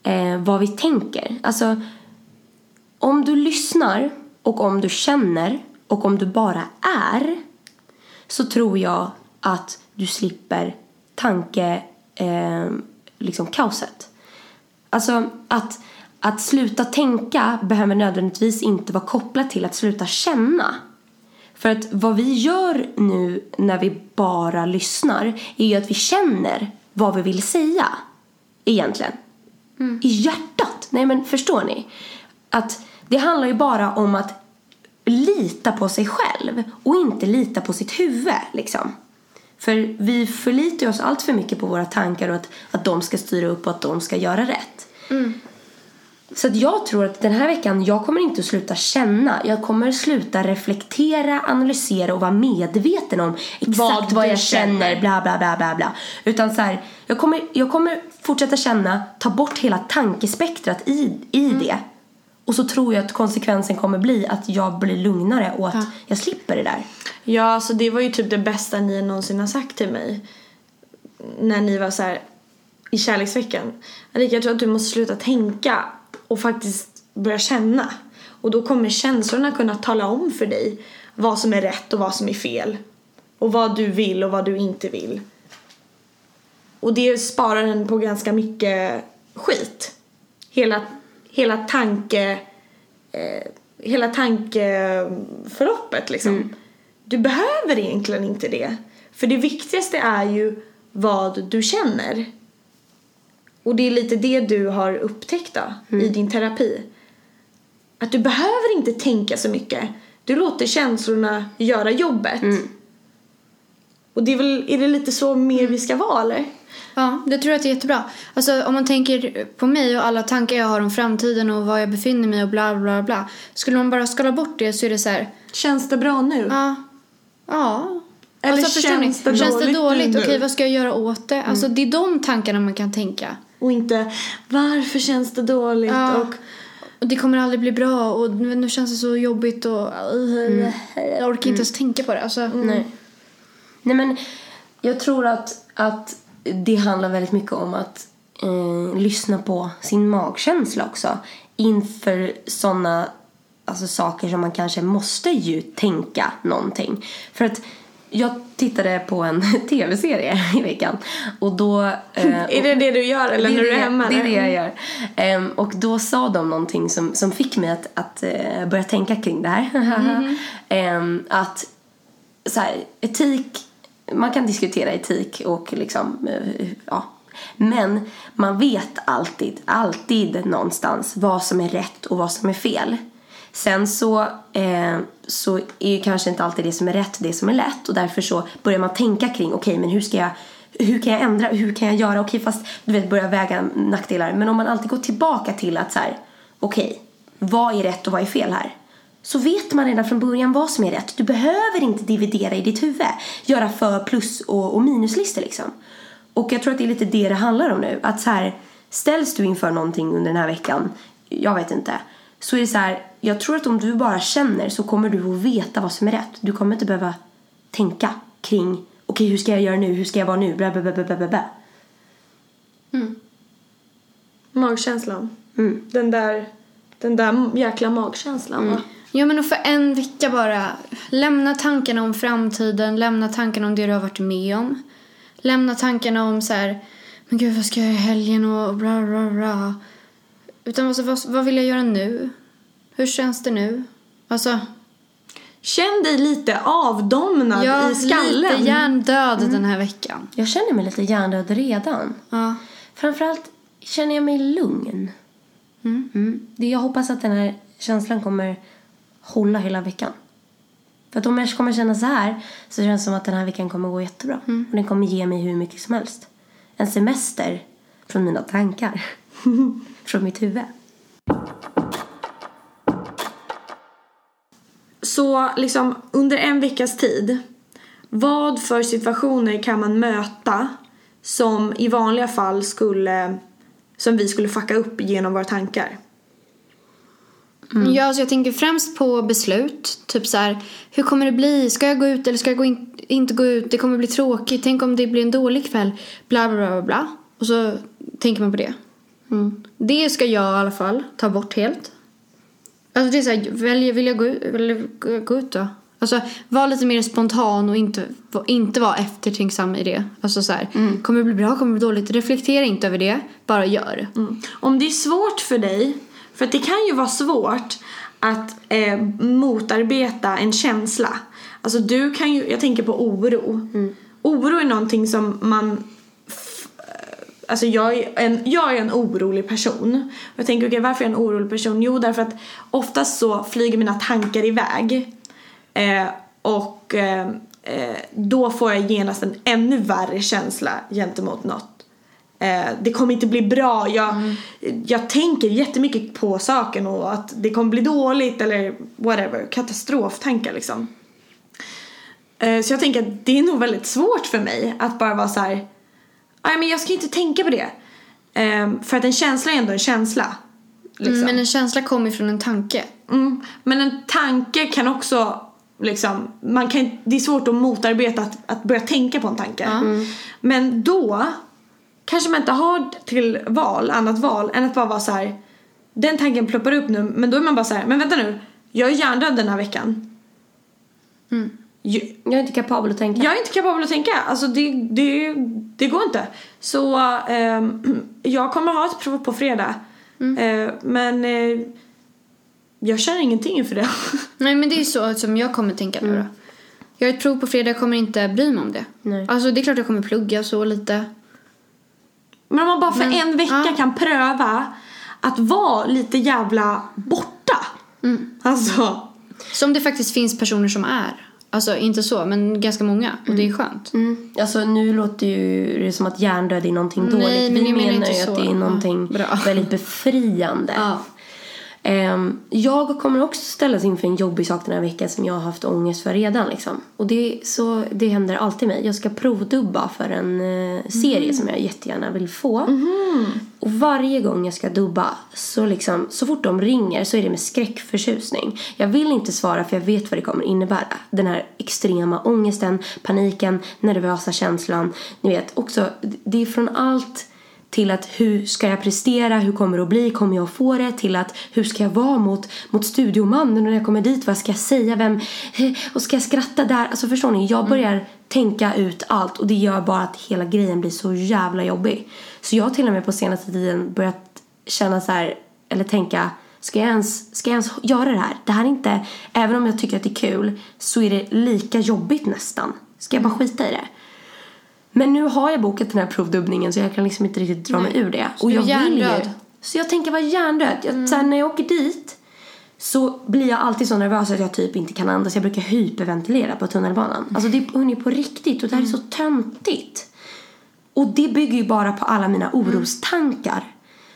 eh, vad vi tänker. Alltså, om du lyssnar och om du känner och om du bara är så tror jag att du slipper tanke, eh, liksom kaoset. Alltså att, att sluta tänka behöver nödvändigtvis inte vara kopplat till att sluta känna. För att vad vi gör nu när vi bara lyssnar är ju att vi känner vad vi vill säga. Egentligen. I hjärtat. Nej men förstår ni? Att det handlar ju bara om att lita på sig själv och inte lita på sitt huvud liksom. För vi förlitar oss allt för mycket på våra tankar och att, att de ska styra upp och att de ska göra rätt. Så att jag tror att den här veckan, jag kommer inte att sluta känna. Jag kommer sluta reflektera, analysera och vara medveten om exakt Vad vad, jag känner, bla bla bla bla bla. Utan så här, jag kommer, jag kommer fortsätta känna, ta bort hela tankespektrat i, i det. Och så tror jag att konsekvensen kommer bli att jag blir lugnare och att jag slipper det där. Ja, alltså det var ju typ det bästa ni någonsin har sagt till mig. När ni var så här i kärleksveckan. Alika, jag tror att du måste sluta tänka och faktiskt börja känna. Och då kommer känslorna kunna tala om för dig vad som är rätt och vad som är fel. Och vad du vill och vad du inte vill. Och det sparar en på ganska mycket skit. Hela, hela tanke... Eh, hela tankeförloppet liksom. Du behöver egentligen inte det. För det viktigaste är ju vad du känner. Och det är lite det du har upptäckt då, i din terapi. Att du behöver inte tänka så mycket. Du låter känslorna göra jobbet. Och det är väl, är det lite så mer vi ska vara eller? Ja, det tror jag att det är jättebra. Alltså om man tänker på mig och alla tankar jag har om framtiden och var jag befinner mig och bla bla bla. Skulle man bara skala bort det så är det så här, Känns det bra nu? ja, ja. Eller alltså, känns det känns det dåligt dåligt? nu? Okej, vad ska jag göra åt det? Alltså det är de tankarna man kan tänka. Och inte varför känns det dåligt? Ja. Och Och det kommer aldrig bli bra och nu, känns det så jobbigt och jag orkar inte ens tänka på det. Alltså, Nej. Nej men jag tror att, att det handlar väldigt mycket om att eh, lyssna på sin magkänsla också. Inför sådana alltså, saker som man kanske måste ju tänka någonting. För att jag tittade på en tv-serie i veckan och då... eh, är det det du gör eller när du är hemma? Det är det jag gör. Ehm, och då sa de någonting som, som fick mig att, att eh, börja tänka kring det här. Ehm, att så här, etik, man kan diskutera etik och liksom, eh, ja. Men man vet alltid, alltid någonstans vad som är rätt och vad som är fel. Sen så, eh, så är ju kanske inte alltid det som är rätt det som är lätt och därför så börjar man tänka kring okej men hur ska jag hur kan jag ändra, hur kan jag göra, okej fast du vet börja väga nackdelar men om man alltid går tillbaka till att så här okej vad är rätt och vad är fel här så vet man redan från början vad som är rätt. Du behöver inte dividera i ditt huvud. Göra för plus och, och minuslistor liksom. Och jag tror att det är lite det det handlar om nu. Att så här, ställs du inför någonting under den här veckan, jag vet inte. Så är det så här, jag tror att om du bara känner så kommer du att veta vad som är rätt. Du kommer inte behöva tänka kring, okej hur ska jag göra nu, hur ska jag vara nu, bla bla bla bla bla bla. Magkänslan. Mm. Den där, den där jäkla magkänslan va? Ja men och för en vecka bara. Lämna tankarna om framtiden, lämna tankarna om det du har varit med om. Lämna tankarna om så här, men gud vad ska jag göra i helgen och bla bla bla. Utan alltså, vad, vad vill jag göra nu? Hur känns det nu? Alltså, Känn dig lite avdomnad Jag i skallen. lite hjärndöd den här veckan. Jag känner mig lite hjärndöd redan. Ja. Framförallt känner jag mig lugn. Mm. Det, jag hoppas att den här känslan kommer hålla hela veckan. För att om jag kommer känna så här så känns det som att den här veckan kommer gå jättebra. Och den kommer ge mig hur mycket som helst. En semester från mina tankar. från mitt huvud. Så liksom under en veckas tid, vad för situationer kan man möta som i vanliga fall skulle, som vi skulle fucka upp genom våra tankar? Mm. Ja, alltså jag tänker främst på beslut. Typ så här, hur kommer det bli? Ska jag gå ut eller ska jag gå in, inte gå ut? Det kommer bli tråkigt. Tänk om det blir en dålig kväll. Bla, bla, bla, bla, bla. Och så tänker man på det. Det ska jag i alla fall ta bort helt. Alltså det är så här, välj, vill jag gå ut, vill jag gå- ut då? Alltså var lite mer spontan och inte, inte vara eftertänksam i det. Alltså så här, kommer det bli bra, kommer det bli dåligt? Reflektera inte över det, bara gör. Om det är svårt för dig, för det kan ju vara svårt att eh, motarbeta en känsla. Alltså du kan ju, jag tänker på oro. Oro är någonting som man Alltså jag är, en, jag är en orolig person. Och jag tänker, okej varför är jag en orolig person? Jo, därför att oftast så flyger mina tankar iväg. Eh, och eh, eh, då får jag genast en ännu värre känsla gentemot något. Eh, det kommer inte bli bra. Jag, jag tänker jättemycket på saken och att det kommer bli dåligt eller whatever. Katastroftankar liksom. Eh, så jag tänker att det är nog väldigt svårt för mig att bara vara så här. Nej men jag ska inte tänka på det. Eh, för att en känsla är ändå en känsla. Liksom. Mm, Men en känsla kommer från en tanke. Mm. Men en tanke kan också liksom, man kan, det är svårt att motarbeta att, att börja tänka på en tanke. Men då kanske man inte har till val, annat val än att bara vara så här. Den tanken ploppar upp nu men då är man bara så här, men vänta nu, jag är hjärndöd den här veckan. Jag, Jag är inte kapabel att tänka. jag är inte kapabel att tänka, alltså det, det, det går inte. Så ehm, jag kommer ha ett prov på fredag. Eh, men eh, jag känner ingenting inför det. Nej men det är så som jag kommer tänka nu då. Jag har ett prov på fredag, jag kommer inte bry mig om det. Nej. Alltså det är klart jag kommer plugga så lite. Men om man bara för Men, en vecka ja. kan pröva att vara lite jävla borta. Alltså, Som det faktiskt finns personer som är. Alltså inte så, men ganska många. Och det är skönt. Mm. Alltså nu låter ju det som att hjärndöd är någonting Nej, dåligt. men Vi jag menar ju så. att det är någonting Ja, väldigt befriande. Ja. Ehm, jag kommer också ställas inför en jobbig sak den här veckan som jag har haft ångest för redan. Liksom. Och det, så, det händer alltid mig. Jag ska provdubba för en eh, serie som jag jättegärna vill få. Och varje gång jag ska dubba så, liksom, så fort de ringer så är det med skräckförtjusning. Jag vill inte svara för jag vet vad det kommer innebära. Den här extrema ångesten, paniken, nervösa känslan. Ni vet också, det är från allt till att hur ska jag prestera, hur kommer det att bli, kommer jag att få det, till att hur ska jag vara mot, mot studiomannen? När jag kommer dit, vad ska jag säga, vem, och ska jag skratta där, alltså förstår ni, jag börjar tänka ut allt och det gör bara att hela grejen blir så jävla jobbig. Så jag har till och med på senaste tiden börjat känna så här, eller tänka, ska jag ens, ska jag ens göra det här? Det här är inte, även om jag tycker att det är kul, så är det lika jobbigt nästan. Ska jag bara skita i det? Men nu har jag bokat den här provdubbningen så jag kan liksom inte riktigt dra mig ur det. Så Och är jag vill ju. Så jag tänker vara hjärndöd. Jag, så här, när jag åker dit så blir jag alltid så nervös att jag typ inte kan andas. Jag brukar hyperventilera på tunnelbanan. Alltså det är hörni, på riktigt och det här är så töntigt. Och det bygger ju bara på alla mina orostankar.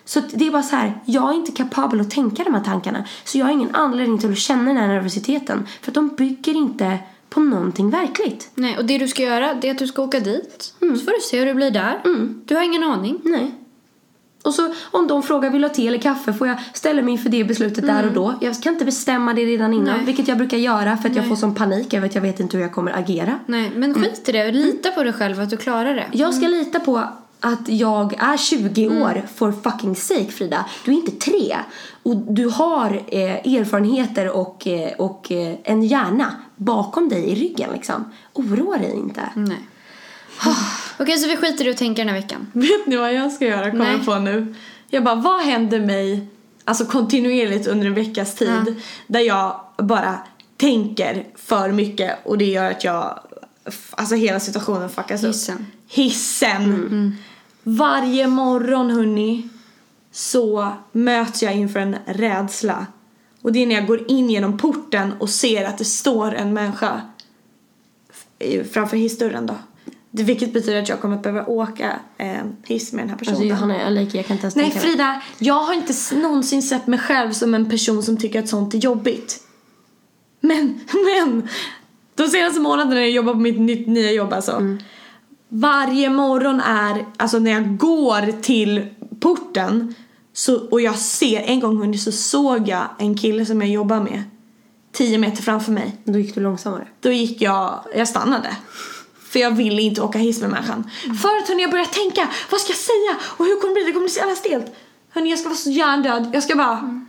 Så det är bara så här, jag är inte kapabel att tänka de här tankarna. Så jag har ingen anledning till att känna den här nervositeten. För att de bygger inte på någonting verkligt. Nej, och det du ska göra det är att du ska åka dit. Så får du se hur det blir där. Du har ingen aning. Nej. Och så om de frågar vill ha te eller kaffe får jag ställa mig inför det beslutet där och då. Jag kan inte bestämma det redan innan, Nej. vilket jag brukar göra för att jag får sån panik över att jag vet inte hur jag kommer agera. Nej, men skit i det. Lita på dig själv att du klarar det. Jag ska lita på att jag är 20 år, for fucking sake Frida. Du är inte tre. Och du har eh, erfarenheter och, eh, och eh, en hjärna bakom dig i ryggen liksom. Oroa dig inte. Nej. Okej, så vi skiter i att tänka den här veckan. vet ni vad jag ska göra? Kommer jag på nu. Jag bara, vad händer mig alltså kontinuerligt under en veckas tid Ja. där jag bara tänker för mycket och det gör att jag, alltså hela situationen fuckas upp. Hissen. Hissen. Varje morgon hörni så möts jag inför en rädsla. Och det är när jag går in genom porten och ser att det står en människa framför hissdörren då. Det, vilket betyder att jag kommer att behöva åka eh, hiss med den här personen. Alltså Johanna, jag liker, jag kan inte ens Nej. Frida, jag har inte någonsin sett mig själv som en person som tycker att sånt är jobbigt. Men, men! De senaste månaderna när jag jobbar på mitt nytt, nya jobb alltså. Varje morgon är, alltså när jag går till porten så, och jag ser, en gång hörni så såg jag en kille som jag jobbar med 10 meter framför mig. Då gick du långsammare. Då gick jag, jag stannade. För jag ville inte åka hiss med människan. Förut hörni jag började tänka, vad ska jag säga? Och hur kommer det bli? Det kommer bli så jävla stelt. Hörni jag ska vara så hjärndöd. Jag ska bara,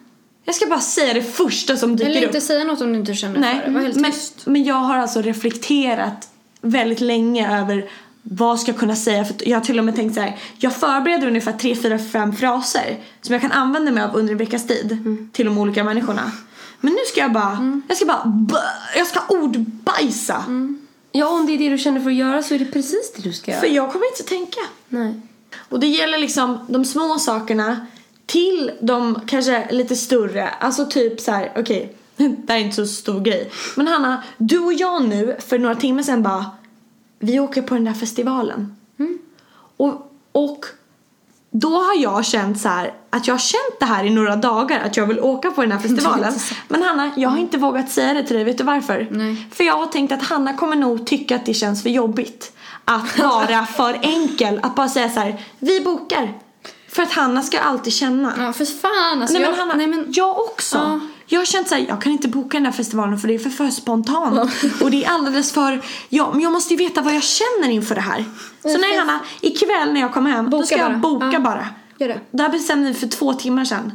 jag ska bara säga det första som dyker Eller upp. inte säga något om du inte känner Nej, för det. Var helt men, tyst. men jag har alltså reflekterat väldigt länge över vad ska jag kunna säga? För jag har till och med tänkt så här. Jag förbereder ungefär 3, 4, 5 fraser som jag kan använda mig av under en veckas tid till de olika människorna. Men nu ska jag bara, jag ska bara, jag ska ordbajsa. Ja, om det är det du känner för att göra så är det precis det du ska göra. För jag kommer inte tänka. Nej. Och det gäller liksom de små sakerna till de kanske lite större. Alltså typ så här, okej, det här är inte så stor grej. Men Hanna, du och jag nu för några timmar sedan bara, vi åker på den där festivalen. Och, och då har jag känt så här att jag har känt det här i några dagar att jag vill åka på den här festivalen. Men Hanna, jag har inte vågat säga det till dig. Vet du varför? Nej. För jag har tänkt att Hanna kommer nog tycka att det känns för jobbigt. Att vara för enkel. Att bara säga så här, vi bokar. För att Hanna ska alltid känna. Ja, för fan alltså. nej, men jag, Hanna, nej, men, jag också. Ja. Jag har känt såhär, jag kan inte boka den här festivalen för det är för, för spontant. Och det är alldeles för, ja, men jag måste ju veta vad jag känner inför det här. Så nej Hanna, ikväll när jag kommer hem, då Boka ska jag bara. boka Ja. bara. Gör det. Det här bestämde vi för två timmar sedan.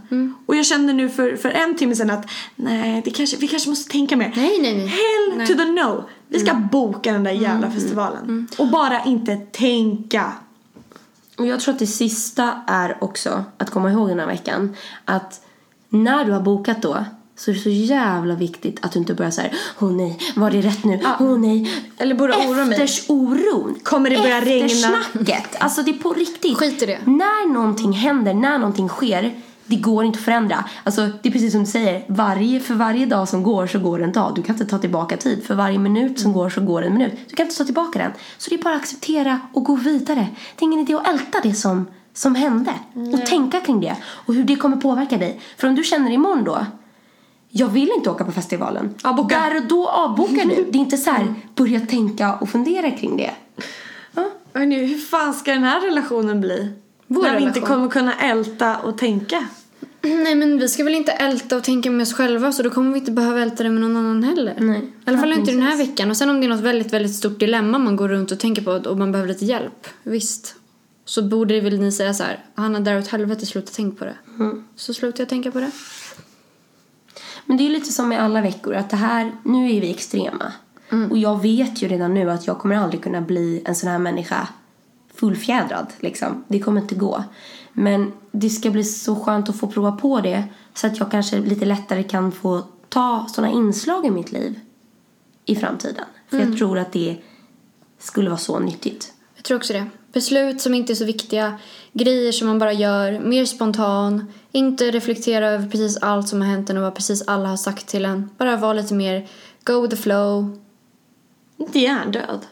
Och jag kände nu för, för en timme sedan att nej, det kanske, vi kanske måste tänka mer. Nej, nej, nej. Hell Nej. to the no. Vi ska boka den där jävla festivalen. Och bara inte tänka. Och jag tror att det sista är också att komma ihåg den här veckan att när du har bokat då så är det så jävla viktigt att du inte börjar så här, åh nej, var det rätt nu? Åh nej. Eller börja oroa mig. Efters oron. Kommer det börja regna? Eftersnacket. Alltså det är på riktigt. Skit i det. När någonting händer, när någonting sker, det går inte att förändra. Alltså det är precis som du säger, varje, för varje dag som går så går en dag. Du kan inte ta tillbaka tid. För varje minut som går så går en minut. Du kan inte ta tillbaka den. Så det är bara att acceptera och gå vidare. Det är ingen idé att älta det som, som hände. Och tänka kring det. Och hur det kommer påverka dig. För om du känner imorgon då, jag vill inte åka på festivalen. Avboka. Där och då avbokar du. Det är inte så här, börja tänka och fundera kring det. Ja. Hörrni, hur fan ska den här relationen bli? Vår När vi inte relation? kommer kunna älta och tänka. nej men vi ska väl inte älta och tänka med oss själva så då kommer vi inte behöva älta det med någon annan heller. Nej, I alla fall inte den här veckan. Och sen om det är något väldigt, väldigt stort dilemma man går runt och tänker på och man behöver lite hjälp. Visst. Så borde väl ni säga så här, Hanna där åt helvete sluta tänk på det. Så slutar jag tänka på det. Men det är lite som med alla veckor att det här, nu är vi extrema. Och jag vet ju redan nu att jag kommer aldrig kunna bli en sån här människa fullfjädrad liksom. Det kommer inte gå. Men det ska bli så skönt att få prova på det så att jag kanske lite lättare kan få ta såna inslag i mitt liv i framtiden. För jag tror att det skulle vara så nyttigt. Jag tror också det. Beslut som inte är så viktiga, grejer som man bara gör, mer spontan, inte reflektera över precis allt som har hänt en och vad precis alla har sagt till en. Bara vara lite mer go with the flow. Inte hjärndöd.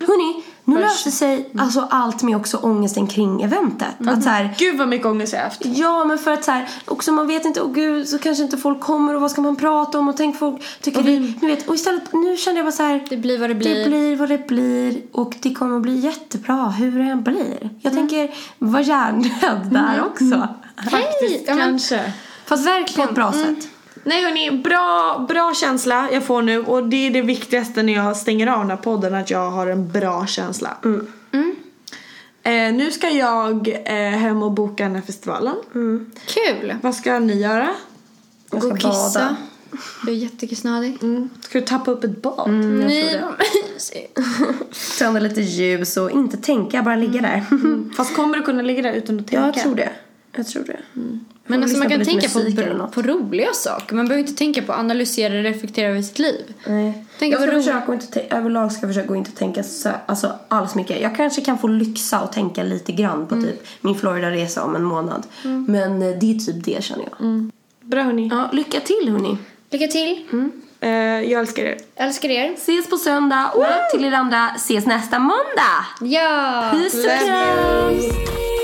Hörni, nu löser sig alltså allt med också ångesten kring eventet. Att så här, Gud vad mycket ångest jag har haft. Ja, men för att så här, också man vet inte, åh gud, så kanske inte folk kommer och vad ska man prata om och tänk folk tycker det, du vet, och istället, nu kände jag bara så här, Det blir vad det blir. det blir vad det blir och det kommer att bli jättebra hur det än blir. Jag tänker, var hjärndöd där också. Hej! Ja, men, Kanske. Fast verkligen på ett bra sätt. Nej hörni, bra, bra känsla jag får nu och det är det viktigaste när jag stänger av den här podden att jag har en bra känsla. Eh, nu ska jag eh, hem och boka den här festivalen. kul! Vad ska ni göra? Jag Gå ska och kissa. bada. Jag är jättekissnödig. Mm. Ska du tappa upp ett bad? Nej, vad mysigt. Tända lite ljus och inte tänka, bara ligga där. Fast kommer du kunna ligga där utan att Ja, tänka? jag tror det. Jag tror det. Men alltså man kan tänka på, på roliga saker. Man behöver inte tänka på att analysera och reflektera över sitt liv. Nej. Tänk jag ska försöka inte överlag ska jag försöka inte tänka så, alltså, alls mycket. Jag kanske kan få lyxa och tänka lite grann på typ min Florida-resa om en månad. Men eh, det är typ det känner jag. Bra hörni. Ja, lycka till hörni. Lycka till. Eh, jag älskar er. Älskar er. Ses på söndag och till er andra ses nästa måndag. Ja! Puss och kram!